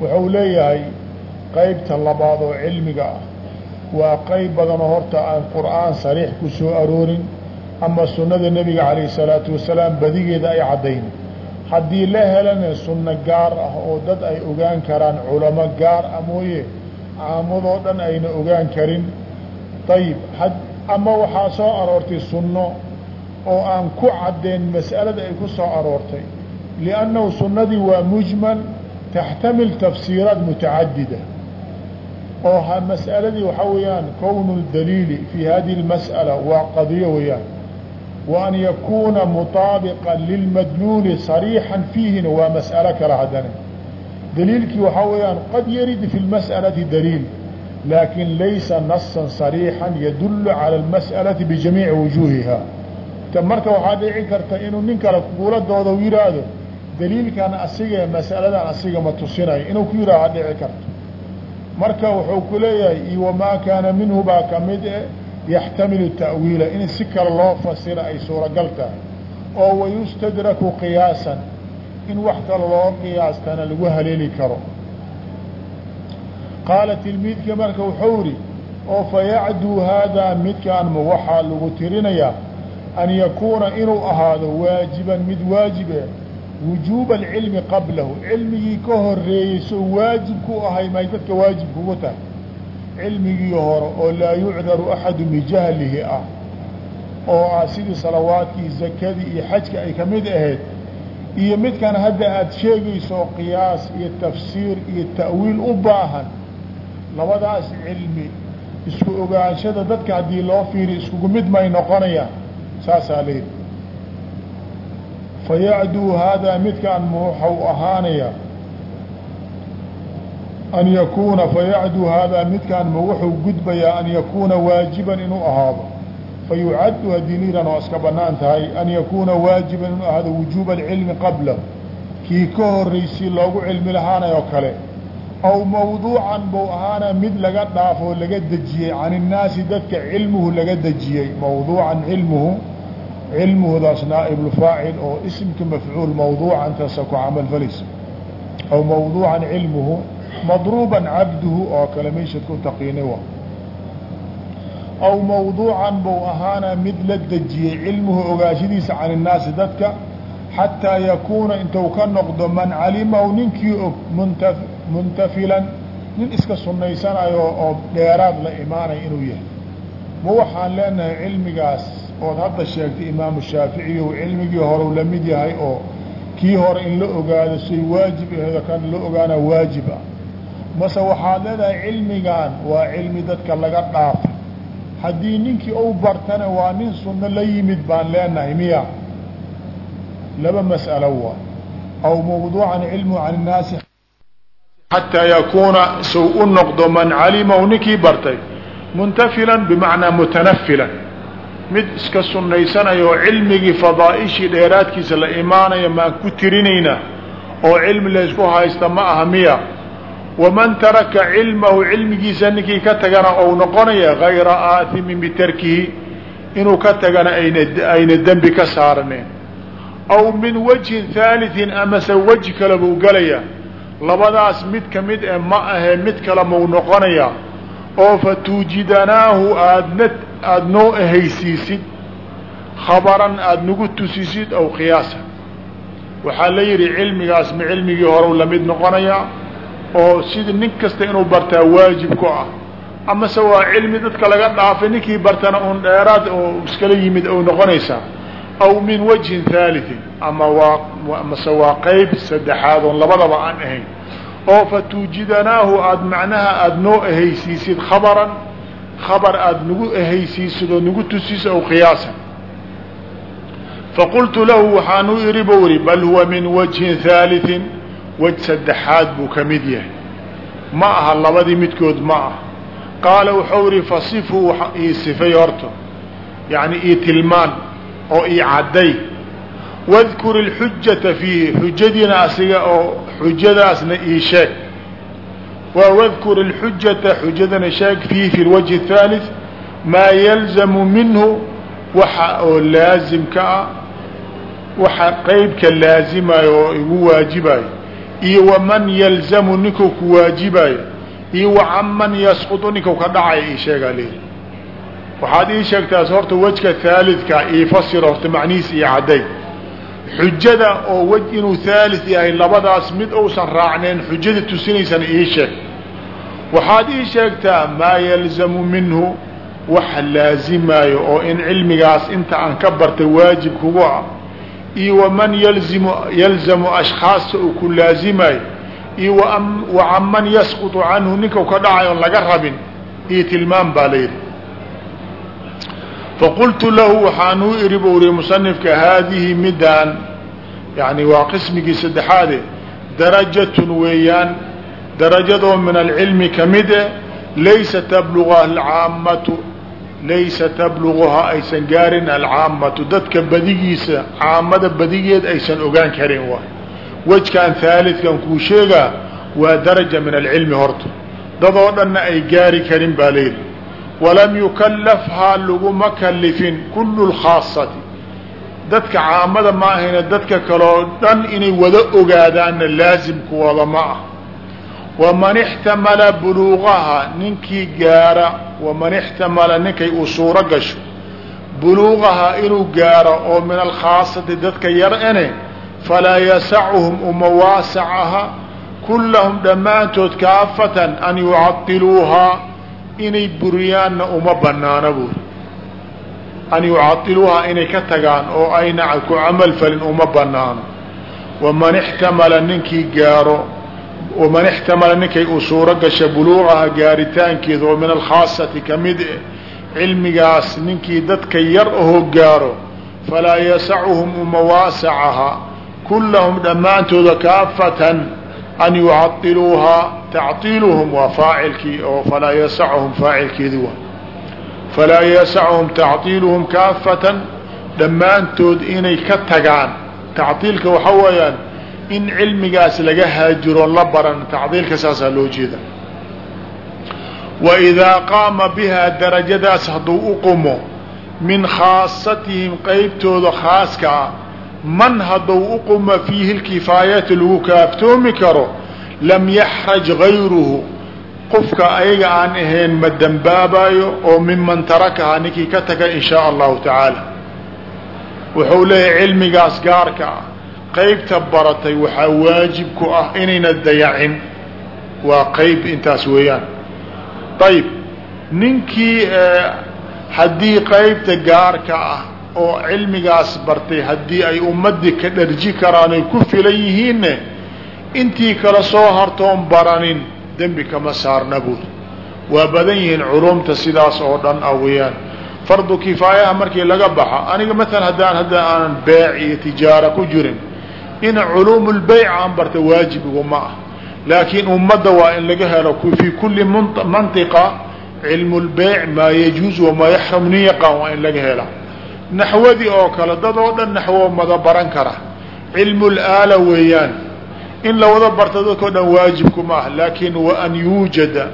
Wuxuu leeyahay qeybta labaad oo cilmiga ah. Waa qeyb badanoo horta aan qur'aan sariix ku soo aroorin ama sunnada nebiga calayh isalaatu wasalaam badigeeda ay caddayn. Haddii la helana sunno gaar ah oo dad ay ogaan karaan culamo gaar ah mooye caamadoo dhan ayna ogaan karin. Ayib ama waxaa soo aroortay sunno oo aan ku caddeyn mas'alada ay ku soo aroortay. Liannahu sunnadii waa mujmal taxtamil tafsiiraat mutacadida. Oo mas'aladii waxaa weeyaan kownu daliili fii hadihi اlmas'ala waa qadiyo weeyaan. Wa an yakuuna mutaabiqan lilmadluuli sariixan fiihina waa mas'alo kale haddana. Daliilkii waxaa weeyaan qad yarid fi اlmas'alati daliil laakin laysa nasan صariixan yadulu calى اlmas'alati bijamiici wujuuhiha ta marka waxaa dhici karta inuu nin kale kugula doodo yidhaahdo daliilkan asiga mas'aladan asiga ma tusinayo inuu ku yidhahdo ha dhici karto marka wuxuu ku leeyahay iyo wamaa kaana minhu baa kamid e yaxtamilu ta'wiila in si kale loo fasira ay suuragal tahay oo wayustadraku qiyaasan in wax kale loo qiyaastana lagu haleeli karo qaala tilmiidka marka wuxuu idhi oo fayacduu haadaa midkaan waxaa lagu tirinayaa an yakuuna inuu ahaado waajiban mid waajibe wujuuba alcilmi qablahu. Cilmigii ka horeeyey soo waajib ku ahay may dadka waajib kugu tahay. Cilmigii hore oo laa yucdaru axadu bijahlihi ah oo ah sidii salawaadkii zakadii iyo xajka ay ka mid ahayd iyo midkan hadda aada sheegayso qiyaas iyo tafsiir iyo ta'wiil u baahan labadaas cilmi isku ogaanshada dadka haddii loo fiiriyo iskugu mid may noqonayaan saasaa leedi fayacduu haadaa midkaan waxau ahaanayaa an yakuuna fayacduu haadaa midkaan ma wuxuu gudbayaa an yakuuna waajiban inuu ahaado. Fayucaddu haddii liiran oo iska bannaan tahay an yakuuna waajiban inuu ahaado wujuuba alcilmi qablahu kii ka horeysii loogu cilmi lahaanay oo kale aw mawduucan buu ahaana mid laga dhaafoo laga dejiyey can innaasi dadka cilmuhu laga dejiyey mawduucan cilmuhu cilmuhudaas naa'ibulfaacil oo isimka mafcuul mawduucan taasa ku camal falaysa aw mawduucan cilmuhu madruuban cabduhu oo kale meyshaad ku taqiinay wa aw mawduucan buu ahaana mid la dejiyey cilmuhu ogaashadiisa can innaasi dadka xataa yakuuna intuu ka noqdo man calimahu ninkii og muntafilan nin iska sunnaysanayo oo dheeraad la imaanay inuu yahay. Ma waxaan leenahay cilmigaas ood hadda sheegtay imaamu shaaficiyo cilmigii horeu la mid yahay oo kii hore in la ogaado say waajib aheedo kan la ogaana waajib ah mase waxaad leedahay cilmigan waa cilmi dadka laga dhaafa. Haddii ninkii ou bartana waa nin sunno la yimid baan leenahay miya. Laba mas'alo waa aw mawduucan cilmu can innaasi xataa yakuuna sow u noqdo man calimahu ninkii bartay muntafilan bimacnaa mutanafilan mid iska sunaysanaya oo cilmigii fadaa'ishii dheeraadkiisa la imaanaya maan ku tirinayna oo cilmi laysku haysta ma aha miya waman taraka cilmahu cilmigiisa ninkii ka tagana ou noqonaya gayra aathimin bitarkihi inuu ka tagana ayna dembi ka saarneen aw min wajhin haaliثin amase weji kale buu gelaya labadaas mid ka mid e ma ahe mid kale mau noqonaya oo fatuujidanaahu aadna aada noo ehaysiisid khabaran aada nagu tusisid aw qiyaasa waxaa la yidhi cilmigaas ma cilmigii horew la mid noqonayaa oo sida nin kasta inuu bartaa waajib ku ah. Amase waa cilmi dadka laga dhaafay ninkii bartana un dheeraad oo iskala yimid ou noqonaysaa aw min wajhin haaliثin ama waa amase waa qeyb saddexaad oon labadaba aan ahayn oo fatuujidanaahu aada macnaha aada noo ehaysiisid khabaran khabar aada nagu ehaysiisid oo nagu tusisid aw qiyaasan faqultu lahu waxaanu iri buu ihi bal huwa min wajhin haaliثin wej saddexaad buu ka mid yahay ma aha labadii midkood ma ah qaala wuxuu ihi fasifuu ii sifay horta yacni ii tilmaan oo ii cadday wadkur ilxujata fiihi xujadiina asiga oo xujadaasna ii sheeg waa wadkur ilxujata xujadana sheeg fiihi fi lwajhi الثaalith maa yalzamu minhu waxa oo laazimka ah waxa qeybka laazimayo oo igu waajibayo iyo waman yalzamu ninkuu ku waajibayo iyo wacanman yasqutu ninkuu ka dhacaya ii sheegaa leeyi waxaad ii sheegtaas horta wejka haalidka ii fasir horta macnihiis iyo cadday. Xujada oo wej inuu haalid yahay labadaas mid uusan raacneen xujada tusinaysana ii sheeg. Waxaad ii sheegtaa maa yalzamu minhu waxa laazimaayo oo in cilmigaas inta aan ka bartay waajib kugu ah iyo waman yalzimu yalzamu ashkhaasta uu ku laazimayo iyo wacanman yasqutu canhu ninka ka dhacay oon laga rabin iyo tilmaam baa layidhi faqultu lahu waxaanuu iri buu ri musanifka haadihi midaan yani waa qismigii saddexaade darajatun weeyaan darajadoo min alcilmi kamide laysa tabluga alcaamatu laysa tabluguhaa aysan gaarin alcaamatu dadka badigiisa caamada badigeed aysan ogaan karin waay wejkan haalidkan kuu sheegaa waa daraja min alcilmi horta dadoo dhanna ay gaari karin baa layidhi walam yukalafhaa laguma kalifin kullu lkhaasati dadka caamada ma ahayna dadka kaloo dhan inay wada ogaadaanna laasimkuwada ma ah. Waman ixtamala buluuqaha ninkii gaara waman ixtamala ninkay uu suuro gasho buluuqahaa inuu gaaro oo min alkhaasati dadka yar ene falaa yasacuhum uma waasac aha kullahum dhammaantood kaafatan an yucadiluuhaa inay buriyaanna uma banaana buuri an yucadiluuhaa inay ka tagaan oo ayna ku camal falin uma banaano waman ixtamala ninkii gaaro waman ixtamala ninkay uu suuro gasha buluuqaha gaaritaankeeda oo min alkhaasati ka mid eh cilmigaas ninkii dadka yar ahoo gaaro falaa yasacuhum uma waasacaha kullahum dhammaantooda kaafatan an yucailuuhaa tacطiiluhum waa faacilkii oo falaa yasacuhum faacilkeedii waa falaa yasacuhum tacطiiluhum kaafatan dhammaantood inay ka tagaan tacطiilka waxa weeyaan in cilmigaas laga haajiro la baran tacdiilka saasaa loo jeeda wa idaa qaama bihaa darajadaas hadduu u qumo min khaasatihim qeybtooda khaaska ah man hadduu u qumo fiihi lkifaayati lagu kaaftoomi karo lam yaxraj gayruhu qofka ayaga aan ahayn ma dembaabayo oo miman tarakahaa ninkii ka taga in shaa allahu tacaala. Wuxuu leeyahay cilmigaas gaarka ah qaybta baratay waxaa waajib ku ah inayna dayacin. Waa qayb intaas weeyaan. Ayib ninkii eh, haddii qaybta gaarka ah oo cilmigaas bartay haddii ay ummadii ka dharji karaan ay ku filan yihiinne intii kala soo hartoon baranin dembi kama saarna buud waa badan yihiin culumta sidaas oo dhan ah weeyaan. Fardu kifaayaha markii laga baxo aniga maalan haddaan hadda aanan beec iyo tijaara ku jirin in culuum lbeyc aan barta waajib iguma ah. Laakiin ummadda waa in laga helo fii kuli mantiqa cilmu lbeyc maa yajuuz wamaa yaxram nin yaqaan waa in laga hela naxwadii oo kale dad oo dhan naxwo mada baran kara. Cilmul aala weeyaan. In lawada barto dadkao dhan waajibkuma ah laakin wa an yuujada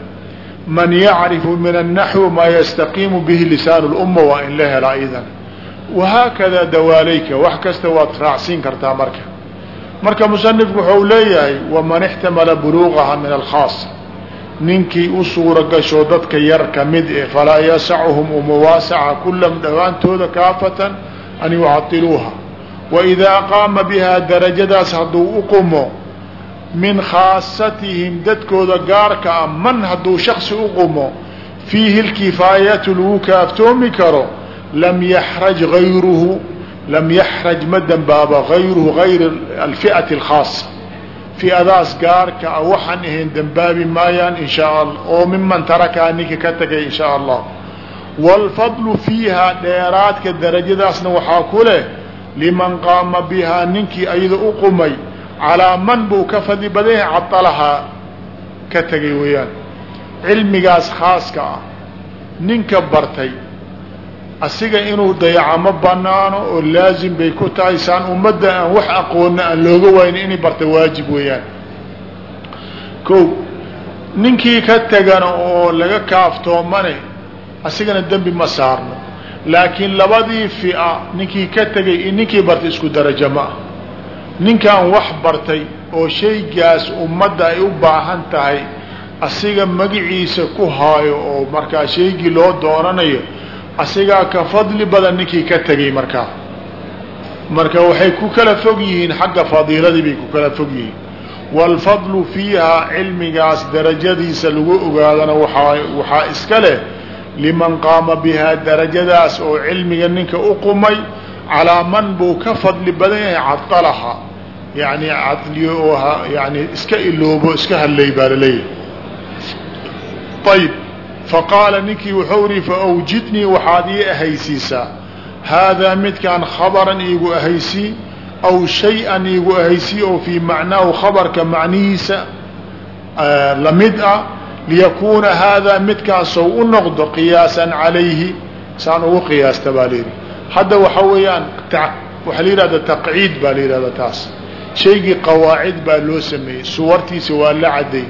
man yacrifu min annaxwi maa yastaqiimu bihi lisaanu lumma waa in la helaa idan wahaakadaa dawaalayka wax kasta waad raacsiin kartaa marka. Marka musanifku wuxuu leeyahay waman ixtamala buluuqaha min alkhaas ninkii u suura gasho dadka yar ka mid e falaa yasacuhum umawaasaca kulam dhowaantooda kaafatan an yucadiluuha waidaa qaama bihaa darajadaas hadduu uqumo min khaasatihim dadkooda gaarka a man hadduu shaksi uqumo fiihi lkifaayatu lagu kaaftoomi karo lam yaxraj gayruhu lam yaxraj ma dembaaba gayruhu gayr alfi'ati alkhaasa fi'adaas gaarka a waxaan ahayn dembaabi maayaan in shaa alla oo miman tarakaha ninka ka tagay in shaa allah waalfadlu fiiha dheeraadka darajadaasna waxaa ku leh liman qaama bihaa ninkii ayada u qumay calaa man buu ka fadli badan yahay cadalahaa ka tegay weeyaan cilmigaas khaaska ah ninka bartay asiga inuu dayaco ma banaano oo laazim bay ku tahay saan ummadda aan wax aqoonna aan looga wayna inay barta waajib weeyaan. Ko ninkii ka tegana oo laga kaaftoomane asigana dembi ma saarno. Laakiin labadii fi'a ninkii ka tegay iyo ninkii bartay isku darajo ma ah ninkan wax bartay oo shaygaas ummadda ay u baahan tahay asiga magiciisa ku haayo oo markaa shaygii loo doonanayo asigaa ka fadli badan ninkii ka tegay markaa marka waxay ku kala fog yihiin xagga fadiiladii bay ku kala fog yihiin. Waalfadlu fiihaa cilmigaas darajadiisa lagu ogaadana waaa waxaa iska leh liman qaama bihaa darajadaas oo cilmiga ninka u qumay calaa man buu ka fadli badan yahay cadalaha yani cadliyo oo yani iska iloobo iska hadlay baa la leeyahay ayb faqaala ninkii wuxuu ihi faawjidnii waxaad ii ahaysiisaa haadaa midkaan khabaran iigu ahaysii aw shay-an iigu ahaysii oo fii macnaahu khabarka macnihiisa la mid ah liyakuuna haadaa midkaasou u noqdo qiyaasan calayhi saan ugu qiyaasta baa layidhi hadda waxa weeyaan waxaa la yidhahda taqciid baa la yidhahda taas shaygii qawaacid baa loo sameeyey suwartiisa waa la cadday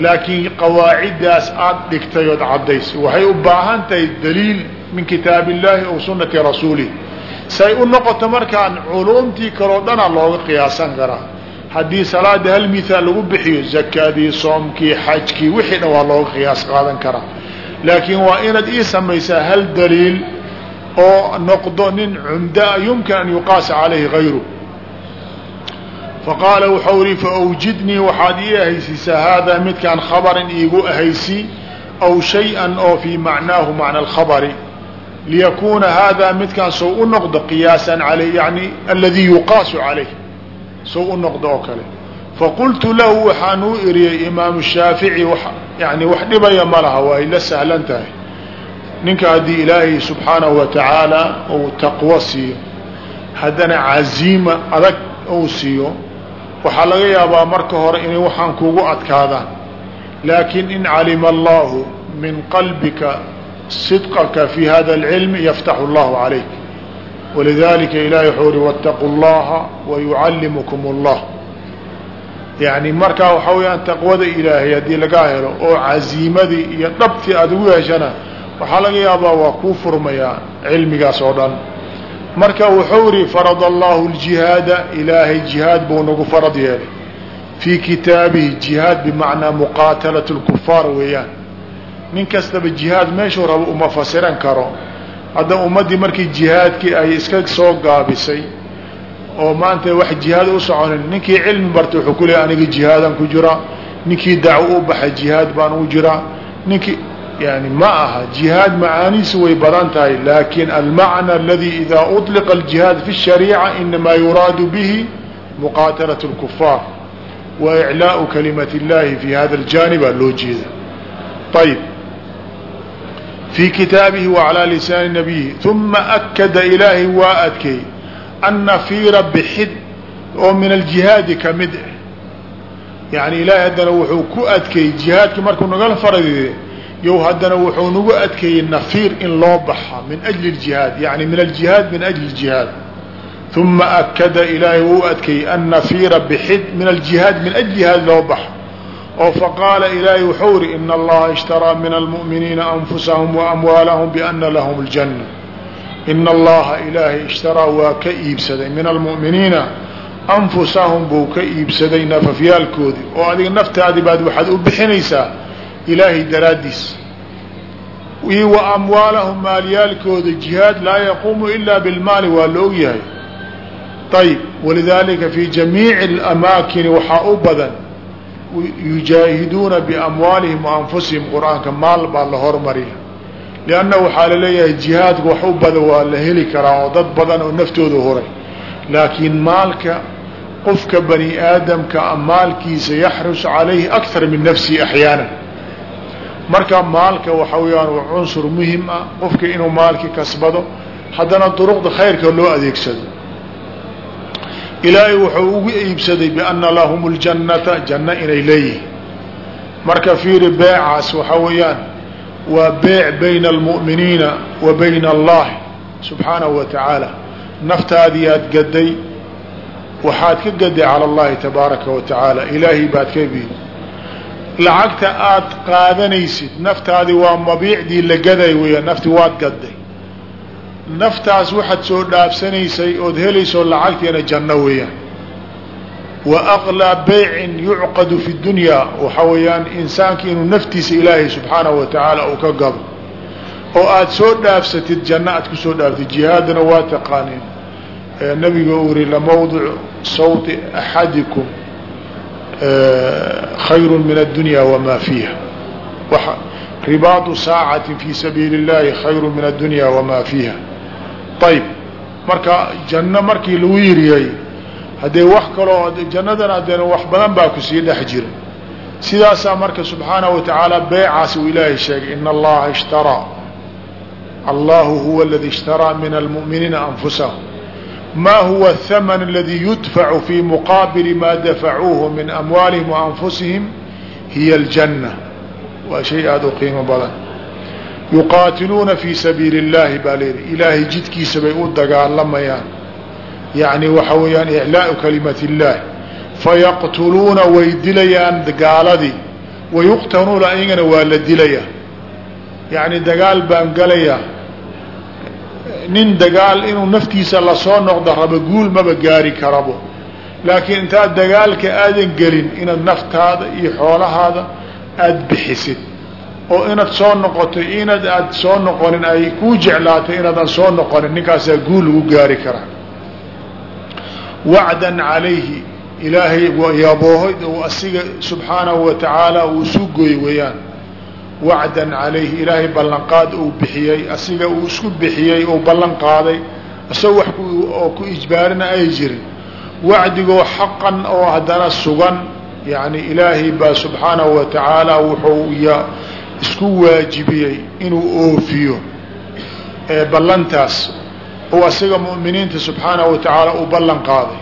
laakiin qawaaciddaas aad dhigtay ood caddays waxay u baahan tahay daliil min kitaab illaahi aw sunnati rasuulih say u noqoto markaan culuumtii kaloo dhana looga qiyaasan karaa. Haddii salaada hal mithaal lagu bixiyo zakaadii soomkii xajkii wixii dhan waa looga qiyaas qaadan karaa. Laakiin waa inaad ii samaysaa hal daliil oo noqdo nin cumdaa yumkin an yuqaasa calayhi gayru faqaala wuxuu ihi faawjidnii waxaad ii ahaysiisaa haadaa midkaan khabarin iigu ahaysi aw shay-an oo fii macnaahu macna alkhabari liyakuuna haadaa midkaan sow u noqdo qiyaasan aley yani aladii yuqaasu calayh sow u noqdo oo kale faqultu lahu waxaan uu iriyey imaamu shaafici yani wax dhibaya ma laha waa ila sahlan tahay ninka haddii ilaahay subxaanahu wa tacaala uu taqwo siiyo haddana caziima adag uu siiyo waxaa laga yaabaa marka hore inay waxaan kugu adkaadaan. Laakiin in calima allahu min qalbika sidqaka fi hada alcilmi yaftaxu allahu calayk. Walidalika ilahi wuxuu uhi waataquu llaha wayucallimukum allah yani markaa waxaa weyaan taqwada ilaahay haddii lagaa helo oo caziimadii iyo dhabtii aad ugu heshana waxaa laga yaabaa waa kuu furmayaa cilmigaas oo dhan marka wuxuu ihi farad allahu ljihaada ilaahay jihaad buu nagu farad yeelay. Fii kitaabihi jihaad bimacnaa muqaatalat lkufaar weeyaan. Nin kastaba jihaad meeshuu rabo uma fasiran karo. Hadda ummaddii markii jihaadkii ay iska soo gaabisay oo maanta wax jihaad u soconin ninkii cilmi bartay wuxuu ku leehay aniga jihaadan ku jiraa ninkii dacwo u baxay jihaad baan u jiraa ninkii yani ma aha jihaad macaaniisu way badan tahay lakin almacna aladi ida uطliqa aljihaad fi الshariica inamaa yuraadu bihi muqaatalaة اlkufaar wa iclaau kalimat اllahi fi hada اljanib aa loo jeeda ayb fii kitaabihi wa calaa lisaani nabiyihi uma akada ilaahay waa adkeey annafiira bixid oo min aljihaadi ka mid ah yani ilaahay haddana wuxuu ku adkeeyey jihaadkii markuu nagala faradiye yow haddana wuxuu nagu adkeeyey nafiir in loo baxa min ajli اljihaad yani min aljihaad min ajli اljihaad uma akada ilaahay wuu adkeeyey annafiira bixid min aljihaad min ajli jihaad loo baxa oo faqaala ilaahay wuxuu iri ina allaha ishtaraa min almu'miniina anfusahum waamwaalahum biana lahum اljanna ina allaha ilaahay ishtaraa waa ka iibsaday min almu'miniina anfusahum buu ka iibsaday nafafyaalkoodii oo adiga naftaadi baad waxaad u bixinaysaa ilaahay daraaddiis. Iyo wa amwaalahum maalyaalkooda jihaad laa yaquumu ila bilmaali waa la og yahay. Ayb walidaalika fi jamiici alamaakini waxaa u badan yujaahiduuna biamwaalihim wa anfusihim qur'aanka maal baa la hormariya. Lianna waxaa la leeyahay jihaadka wax u badan waa la heli karaa oo dad badan oo naftooda horay laakiin maalka qofka bani aadamka maalkiisa yaxrus calayhi akthar min nafsihi axyaana marka maalka waxa weyaan waa cunsur muhiim ah qofka inuu maalki kasbado haddana duruqda khayrka loo adeegsado. Ilaahay wuxuu ugu iibsaday biana lahum اljannata janno inay leeyihiin. Marka fiiri beecaas waxa weeyaan waa beec bayna almu'miniina wa bayna allahi subxaanahu wa tacaala. Naftaadii aad gaday waxaad ka gaday cala allahi tabaaraka wa tacaala. Ilaahay baad ka bi lacagta aad qaadanaysid naftaadi waa mabiicdii la gaday weya nafti waad gaday. Naftaas waxaad soo dhaafsanaysay ood helayso lacagtiina janno weeyaan wa aqlaa beycin yucqadu fi dunyaa waxa weeyaan insaanka inuu naftiisa ilaahay subxaanahu wa tacaala uu ka gado oo aad soo dhaafsatid janno aad ku soo dhaaftid jihaadana waa taqaaniin. Nabiga uu yihi lamawdicu sawti axadikum khayru min addunya wamaa fiiha ribaadu saacati fi sabiili اllahi khayru min addunya wamaa fiiha ayb marka janno markii lagu yiriyay haddee wax kaloo jannadan haddeen wax badan baa ku sii dhex jira sidaasaa marka subxaanaه wa tacaala beecaas uu ilaahay sheegay in allaha ishtaraa allahu huwa aladi ishtaraa min almu'miniina anfusahum ma huwa الthamn اladii yudfacu fi muqaabili ma dafacuuhu min amwaalihim waanfusihim hiya اljanna waa shay aada u qiimo badan yuqaatiluuna fii sabiili اllahi baa layidhi ilaahay jidkiisa bay u dagaalamayaan yani waxa weeyaan iclaau kalimat اllahi fayaqtuluuna way dilayaan gaaladii wayuqtanuuna ayagana waa la dilayaa yani dagaal baan galayaa nin dagaal inuu naftiisa la soo noqdo rabo guul maba gaari karabo. Laakiin intaad dagaalka aadan gelin inaad naftaada iyo xoolahaada aada bixisid. Oo inaad soo noqoto inaad aad soo noqonin ay kuu jeclaatay inaadan soo noqonin ninkaasaa guul lagu gaari karaa. Wacdan calayhi ilaahay yaboohoyd asiga subxaanahu wa tacaala uu isu goy weeyaan wacdan calayhi ilaahay ballanqaad uu bixiyey asiga uu isku bixiyey uu ballan qaaday isagoo wax oo ku ijbaarina ay jirin. Wacdigoo xaqan oo haddana sugan yani ilaahay baa subxaanahu wa tacaala wuxuu isku waajibiyey inuu oofiyo. Ee ballantaas ou asiga mu'miniinta subxaanahu wa tacaala uu ballan qaaday.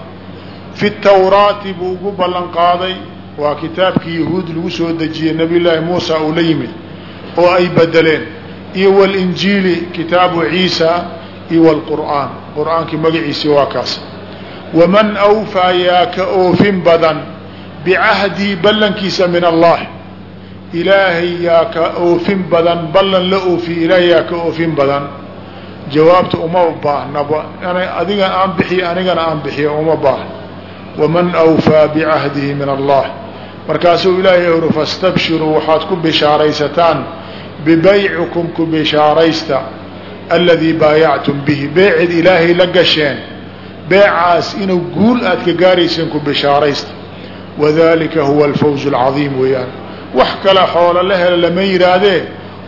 Fi tawraati buu ugu ballan qaaday. Waa kitaabkii yahuud lagu soo dejiyey nabiy llaahi muusa uu la yimid oo ay bedeleen. Iyo walinjiili kitaabu ciisa iyo wlqur'aan qur'aankii magaciisii waa kaas. Waman awfaa yaa ka oofin badan bicahdii ballankiisa min allah. Ilaahay yaa ka oofin badan ballan la oofiye ilaahay yaa ka oofin badan. Jawaabta uma baahnaba adiga aan bixiyo anigana aan bixiyo uma baahno waman awfaa bicahdihi min allah. Markaasuu ilaahay uri fastabshiruu waxaad ku bishaaraysataan bibaycikum ku bishaaraysta aladii baayactum bihi beecid ilaahay la gasheen beecaas inuu guul aad ka gaarayseen ku bishaaraysta wadalika huwa alfawz alcadiim weeyaan wax kale xoolo la hela lama yihaahdee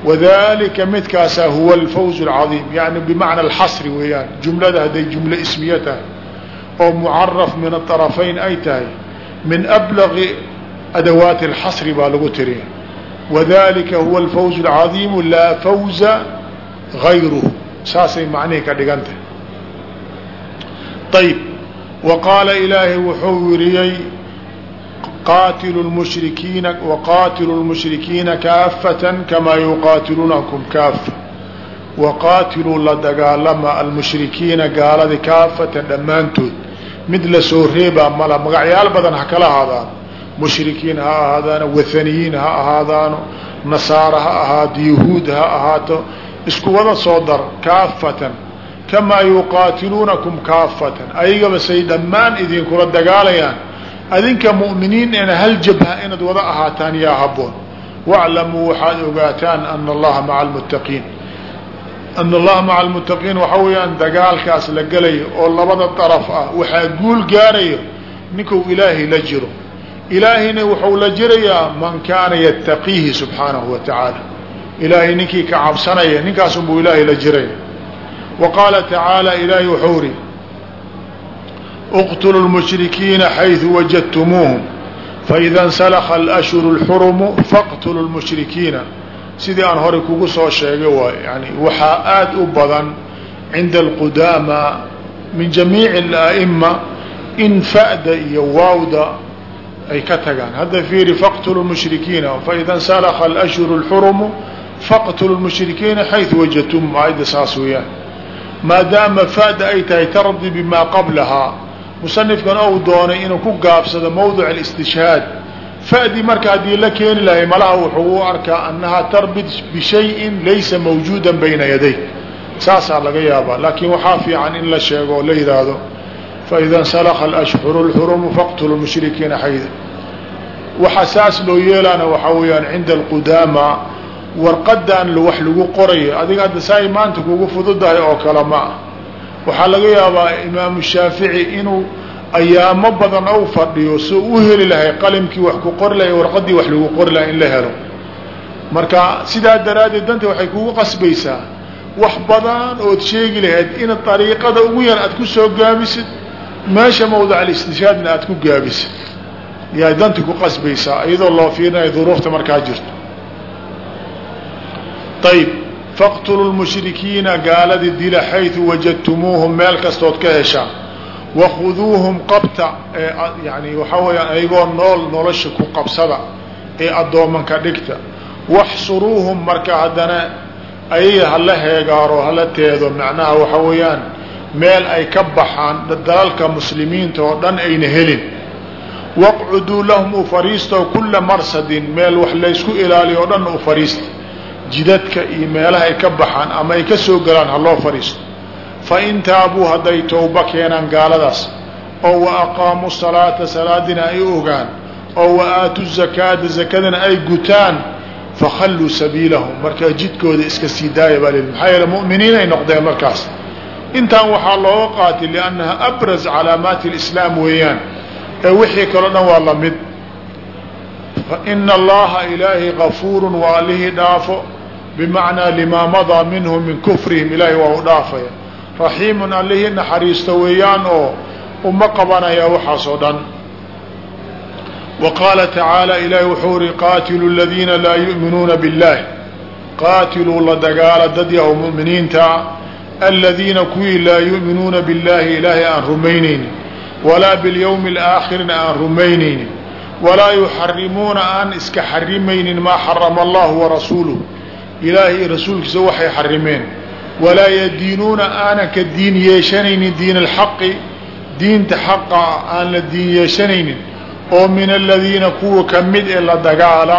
wadalika midkaasaa huwa alfawz alcadiim yani bimacna alxasri weeyaan jumlada hadday jumlo ismiye tahay oo mucaraf min aطarafayn ay tahay min ablagi adawaati alxasri baa lagu tiriya wadalika huwa alfawz alcadiimu laa fawza gayruhu saasay macnihii ka dhigan tahay ayb wa qaala ilaahay wuxuu wiriyey qaatilu lmushrikiina waqaatilu lmushrikiina kaafatan kamaa yuqaatiluunakum kaafa waqaatiluu la dagaalama almushrikiina gaaladi kaafatan dhammaantood mid la soo reebaa mala magacyaal badan ha kala ahaadaan mushrikiin ha ahaadaano wathaniyiin ha ahaadaano nasaara ha ahaato yahuud ha ahaato isku wada soo dar kaafatan. Kamaa yuqaatiluunakum kaafatan. Ayagaba say dhammaan idinkula dagaalayaan. Adinka mu'miniin ena hal jabha inaad wada ahaataan yaa haboon waclamuu waxaad ogaataan ana allaha maca almuttaqiin ana allaha maca almuttaqiin waxaa weeyaan dagaalkaas la gelayo oo labada daraf ah waxaa guul gaarayo ninkuu ilaahay la jiro ilaahayna wuxuu la jirayaa man kaana yattaqiihi subxaanahu wa tacaala ilaahay ninkii ka cabsanaya ninkaasunbuu ilaahay la jiraya wa qaala tacaala ilaahay wuxuu ri اqtluu الmushrikiina xayثu wajadtumuuhum faإida اnsalka اlأshhuru الxurumu faqtuluu الmushrikiina sidii aan horey kugu soo sheegay waay yani waxaa aad u badan cinda اlqudaama min jamiici الأئma in fa'da iyo waawda ay ka tagaan. Hadda fiiri faqtulu mushrikiina faida salka alashhuru اlxurumu faqtulu mushrikiina xayu wajadtum. Maayadda saas weeyaan. Maadaama faada ay tahay tardi bimaa qablahaa musanifkan ou doonay inuu ku gaabsado mowdic alistishhaad. Fa'di marka haddii la keeni lahay malaha wuxuu u arkaa annahaa tarbit bishayin laysa mawjuudan bayna yaday. Saasaa laga yaabaa laakiin waxaa fiican in la sheego oo la yidhaahdo faida nsalaka alashhuru lxurumu faqtulu mushrikiina xayda waxa saas loo yeelaana waxaa weeyaan cinda alqudaama warqadan wax lagu qorayo adiga hadda saay maanta kugu fududahay oo kale ma ah waxaa laga yaabaa imaamu shaafici inuu ayaamo badan ou fadhiyo soo u heli lahay qalimkii wax ku qori lahay warqadii wax lagu qori lahay in la helo marka sidaa daraaddeed danta waxay kugu qasbaysaa wax badan ood sheegi lahayd in dariiqada ugu yar aad ku soo gaabisid meesha mawdac alistishaadna aad ku gaabisid yaay danti ku qasbaysaa iyadoo loo fiirinayo duruufta markaa jirto. Ayb faqtuluu lmushrikiina gaaladi dila xayثu wajadtumuuhum meel kastood ka heshaan wakhuduuhum qabta ee yani waxaa weeyaan ayagoo nool nolosha ku qabsada ee addoomanka dhigta. Waxsuruuhum marka haddana ayaga hala heegaaro hala teedo macnaha waxa weeyaan meel ay ka baxaan dalalka muslimiinta oo dhan ayna helin. Waqcuduu lahum u fariisto kula marsadin meel wax laysku ilaaliyo o dhan u fariista jidadka iyo meelaha ay ka baxaan ama ay ka soo galaan ha loo fadhiisto fa in taabuu hadday towba keenaan gaaladaas. Oo wa aqaamuu salaata salaadina ay ogaan. Oo wa aatu zakaata zakadana ay gutaan. Fakhalluu sabiilahum markaa jidkooda iska sii daaya baa lii maxaa yeele mu'miniin ay noqdeen markaas intaan waxaa looga qaatay liannaha abraz calaamaati lislaam weeyaan ee wixii kaleo dhan waa la mid. Faina allaha ilaahay gafuurun waa allihii dhaafo bimacnaa limaa madaa minhum min kufrihim ilaahay waa u dhaafaya. Raxiimun allihii naxariisto weeyaan oo uma qabanaya waxaas oo dhan. Wa qaala tacaala ilaahay wuxuu uri qaatilu aladiina laa yu'minuuna biاllahi qaatiluu la dagaala dad yahow mu'miniintaa aladiina kuwii laa yu'minuuna biاllahi ilaahay aan rumaynaynin walaa biاlyawmi alaakhirina aan rumaynaynin walaa yuxarimuuna aan iska xarimaynin maa xarama allahu warasuuluh ilaahay iyo rasuulkiisa waxay xarimeen walaa yadiinuuna aanan ka diin yeeshanaynin diin alxaqi diinta xaqa aan la diin yeeshanaynin oo min aladiina kuwa ka mid ee la dagaala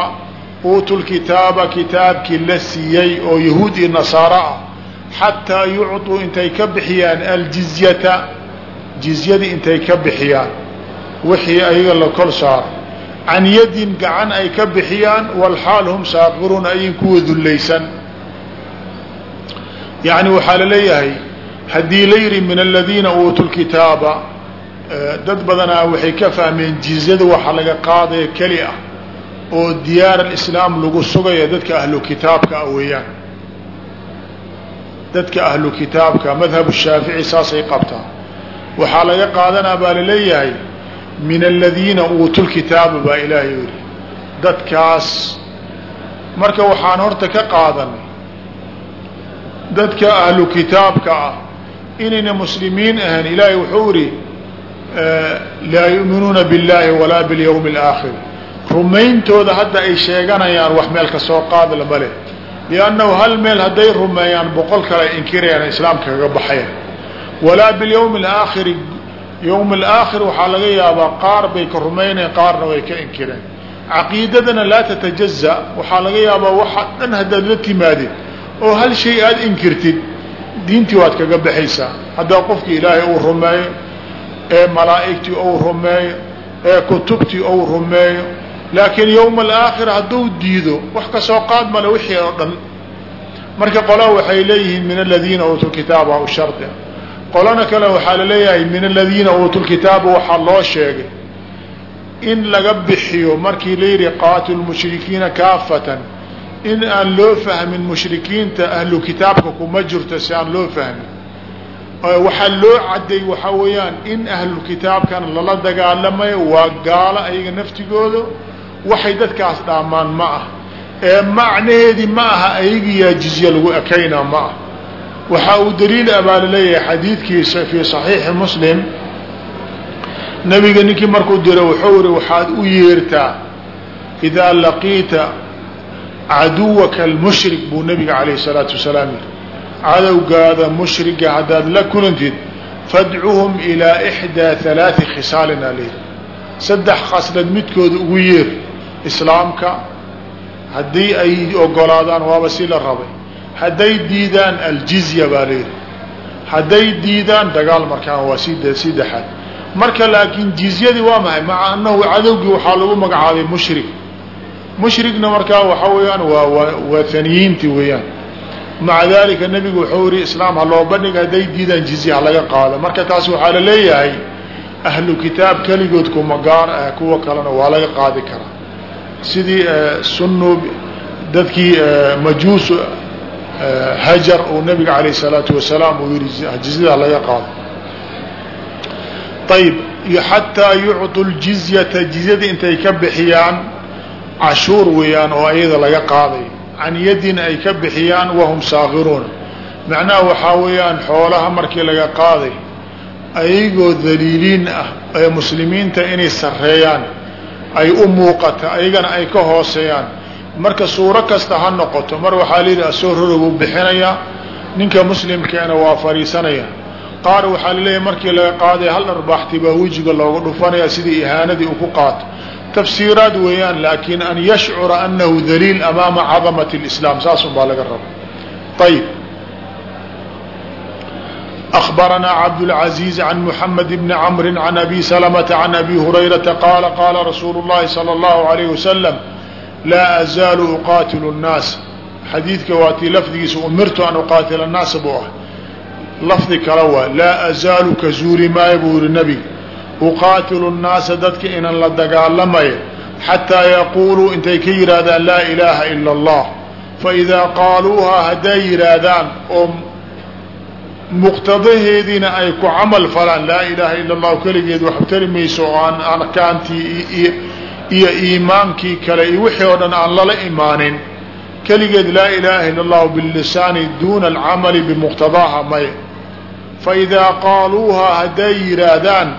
uutu lkitaaba kitaabkii la siiyey oo yahuud iyo nasaaro ah xataa yucطuu intay ka bixiyaan aljizyata jizyadii intay ka bixiyaan. Wixii ayaga la kol saaro. Can yadin gacan ay ka bixiyaan walxaal hum saaqiruun ayin kuwa dullaysan yacni waxaa la leeyahay haddii la yidhi min aladiina uutuu lkitaaba dad badanaa waxay ka fahmeen jizyada waxaa laga qaadaya keli ah oo diyaar alislaam lagu sugaya dadka ahlu kitaabka ah weeyaan dadka ahlu kitaabka madhab shaafici saasay qabtaa waxaa laga qaadanaa baa laleeyahay min aladiina uutu lkitaaba baa ilaahay yidhi dadkaas marka waxaan horta ka qaadanay dadka ahlu kitaabka ah inayna muslimiin ahayn ilaahay wuxuu ihi laa yu'minuuna biاllahi walaa biاlyawmi اlaakhir rumayntooda hadda ay sheeganayaan wax meel ka soo qaada lama leh liannahu hal meel hadday rumeeyaan boqol kale ay inkirayaan islaamka kaga baxayan walaa bilyawmi alaakhiri yowm alaakhir waxaa laga yaabaa qaar bay ka rumaynayan qaarna way ka inkireen caqiidadana laa tatajaza waxaa laga yaabaa waxa dhan haddaad la timaadid oo hal shay aada inkirtid diintii waad kaga baxaysaa haddaa qofki ilaahay uu rumeeyo ee malaa'igtii ou rumeeyo ee kutubtii ou rumeeyo laakiin yowma alaakhir hadduu diido wax ka soo qaad male wixii oo dhan. Marka qolaa waxay leeyihiin min aladiina uutuu kitaaba u shardi. Qolana kale waxaa la leeyahay min aladiina uutuu lkitaaba waxaa loo sheegay. In laga bixiyo markii la yidhi qaatilu mushrikiina kaafatan. In aan loo fahmin mushrikiinta ahlu kitaabka kuma jirto si aan loo fahmin. Waxaa loo caday waxaa weeyaan in ahlu kitaabkan lala dagaalamayo waa gaalo ayaga naftigooda waxay dadkaas dhaamaan ma ah ee macnaheedii ma aha ayagiyaa jizye lagu ekaynaa ma ah waxa uu daliil a baa laleeyahay xadiidkiisa fii صaxiixi muslim nabiga ninkii markuu diro wuxuu ihi waxaad u yeertaa idaa laqiita caduwaka almushrik buu nabiga calayh الsalaatu wasalaam yihi cadowgaada mushriga haddaad la kulantid fadcuhum ilaa ixdaa halaai khisaalin alayh saddex khaslad midkooda ugu yeer islaamka haddii ay ogolaadaan waaba si la rabay. Hadday diidaan aljizya baa layidhi hadday diidaan dagaal markaan waa si saddexaad marka laakiin jizyadii waa maxay? Maca annahu cadowgii waxaa lagu magacaabay mushrik. Mushrigna markaa waxaa weeyaan waa wathaniyiinti weeyaan. Maca dalika nebigu wuxuu yihi islaam ha loo bandhiga hadday diidaan jizya ha laga qaado. Marka taas waxaa la leeyahay ahlu kitaab keligood kuma gaar ah kuwa kalena waa laga qaadi karaa sidii sunnu dadkii majuus hajar uu nabiga alayh الsalaatu wasalaam uu yihi jizyada laga qaado ayb iyo xataa yucطu ljizyata jizyada intay ka bixiyaan cashuur weeyaan oo ayada laga qaaday can yadin ay ka bixiyaan wahum saakiruuna macnaha waxaa weeyaan xoolaha markii laga qaaday ayagoo daliiliin ah ee muslimiinta inay sareeyaan ay u muuqata ayagana ay ka hooseeyaan. Marka suuro kasta ha noqoto mar waxaa layidhi asoo roroguu bixinayaa ninka muslimkeena waa fadhiisanaya qaar waxaa la leeyahay markii laga qaaday hal arbaaxti baa wejiga looga dhufanaya sidii ihaanadii uu ku qaato. Tafsiiraad weeyaan laakiin an yashcura anahu daliil amaama cadamat اlislaam saasun baa laga raba ayb أخبرنا عبد العزيز عن محمد بن عمرو عن أبي سلمة عن أبي هريرة قال قال رسول الله صلى الله عليه وسلم لا أزال أقاتل الناس xadiidka waatii lafdigiisa umirtu an uqaatila الnaasa buu ah lafdi kale waa laa azaalu ka zuuri maayo buu yihi nebiga uqaatilu الnaasa dadka inan la dagaalamayo xataa yaquuluu intay ka yidhaahdaan laa ilaaha ila اllah faidaa qaaluuhaa hadday yidhaahdaan oo muqtadaheediina ay ku camal falaan laa ilaaha ila اllahu keligeed wax tari mayso oo aan arkaantii iyo iimaankii kale iyo wixii oo dhan aan lala imaanin. Keligeed laa ilaaha ila اllahu bilisaani duuna alcamali bimuqtadaaha maya faidaa qaaluuhaa hadday yidhaahdaan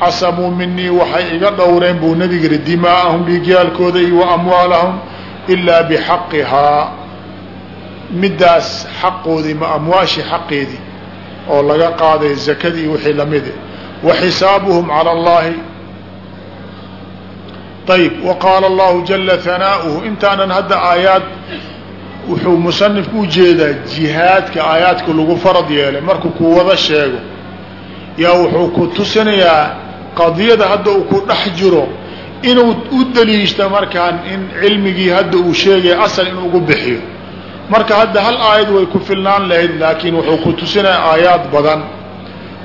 casamuu minii waxay iga dhowreen buu nebiga yihi dimaa'ahum dhiigyaalkooda iyo wa amwaalahum ilaa bixaqihaa. Middaas xaqoodii ma amwaashi xaqeedii oo laga qaaday zakadii wixii lamide wa xisaabuhum cala allahi. Ayb wa qaala allahu jala hanaa'uhu intaanan hadda aayaad wuxuu musanifku u jeedaa jihaadka aayaadka lagu farad yeelay. Markuu ku wada sheego yaa wuxuu ku tusinayaa qadiyada hadda uu ku dhex jiro inuu u daliishta markaan in cilmigii hadda uu sheegaya asal inuu ugu bixiyo marka hadda hal aayad way ku filnaan lahayd laakiin wuxuu ku tusinayaa aayaad badan.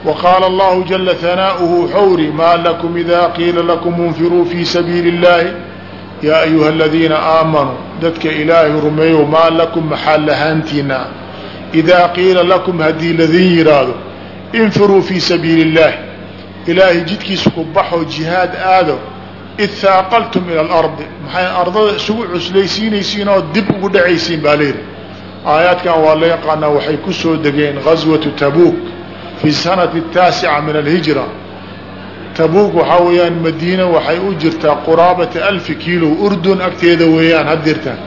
Wa qaala allahu jala hanaa'uhu wuxuu iri maa lakum idaa qiila lakum unfiruu fii sabiili اllahi yaa ayuha aladiina aamanuu dadka ilaahay rumeeyow maa lakum maxaa lahaantiina idaa qiila lakum haddii ladin yidhaahdo infiruu fii sabiili اllahi ilaahay jidkiisa ku baxo jihaad aado id haaqaltum ila alardi. Maxay ardada isugu cuslaysiinaysiin oo dib ugu dhacaysiin baa layidhi aayaadkan waa la yaqaanaa waxay ku soo degeen gaswatu tabuuk fi sanati taasica min alhijra. Tabuuk waxaa weeyaan madiina waxay u jirtaa quraabata alfi kiilo urdun agteeda weeyaan hadirtan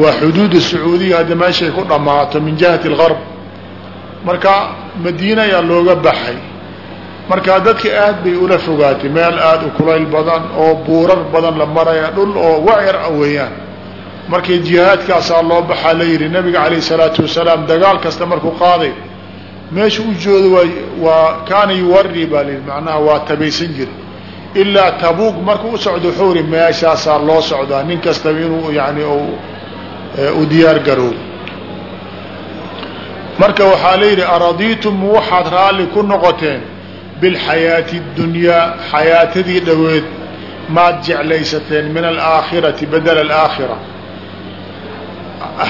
waa xuduuda sacuudiya hadda meeshay ku dhammaato min jihati algarb marka madiina ayaa looga baxay. Marka dadka aad bay ula fogaatay meel aada u kulayl badan oo buurar badan la maraya dhul oo wacir a weeyaan markii jihaadkaasaa loo baxaa la yidhi nabiga calayh salaatu wasalaam dagaal kasta markuu qaaday meesha u jooda waa waa kaana yuwari baa lihi macnaha waa tabaysan jira ilaa tabuuq markuu u socdo wuxuu ihi meeshaasaa loo socdaa nin kastaba inuu yani u diyaar garoobo. Marka waxaa la yidhi aradiitum waxaad raalli ku noqoteen bilxayaati اdunyaa xayaatadii dhoweed maad jeclaysateen min alaakhirati badela alaakhira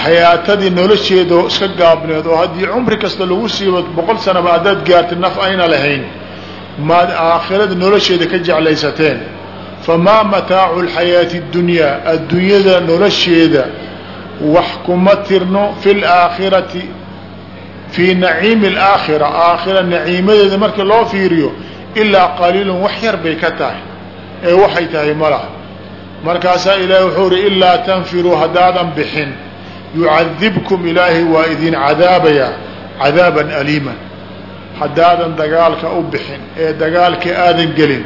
xayaatadii nolosheedoo iska gaabneed oo haddii cumri kasta lagu siibo boqol sanaba haddaad gaarta naf ayna lahayn maad aakhirada nolosheeda ka jeclaysateen. Famaa mataacu lxayaati اdunyaa addunyada nolosheeda wax kuma tirno fi laakhirati fii naciimi alaakhira. Aakhira naciimadeeda markii loo fiiriyo ilaa qaliilun wax yar bay ka tahay. Ee waxay tahay ma laha. Markaasaa ilaahay wuxuu ihi ilaa tanfiruu haddaadan bixin yucadibkum ilaahay waa idin cadaabayaa cadaaban aliiman. Haddaadan dagaalka u bixin ee dagaalka aadan gelin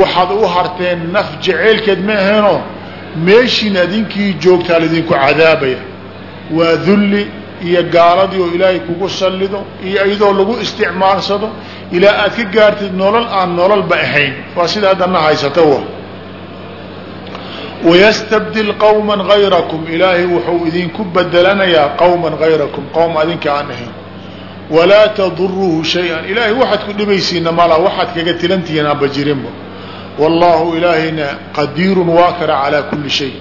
waxaad u harteen naf jaceylkeed ma aheenoo meeshiin adinkii joogtaa laydinku cadaabaya. Waa dulli iyo gaaladii oo ilaahay kugu sallido iyo iyadoo lagu isticmaalsado. Ilaa aad ka gaartid nolol aan nololba ahayn. Waa sida haddana haysata w wayastabdil qowma gayrakum ilaahay wuxuu idinku bedelanayaa qowman gayrakum qowm adinka aan ahayn walaa taduruuhu shay-an ilaahay waxaad ku dhibaysiina mala waxaad kaga tirantihiin aanba jirinba wallaahu ilaahayna qadiirun waa kara calaa kuli shay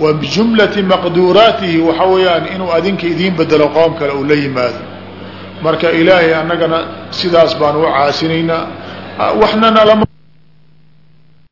wa bijumlati maqduuraatihi waxa weeyaan inuu adinka idiin bedelo qoom kale uu la yimaado marka ilaahay annagana sidaas baan u caasinaynaa waxnana lama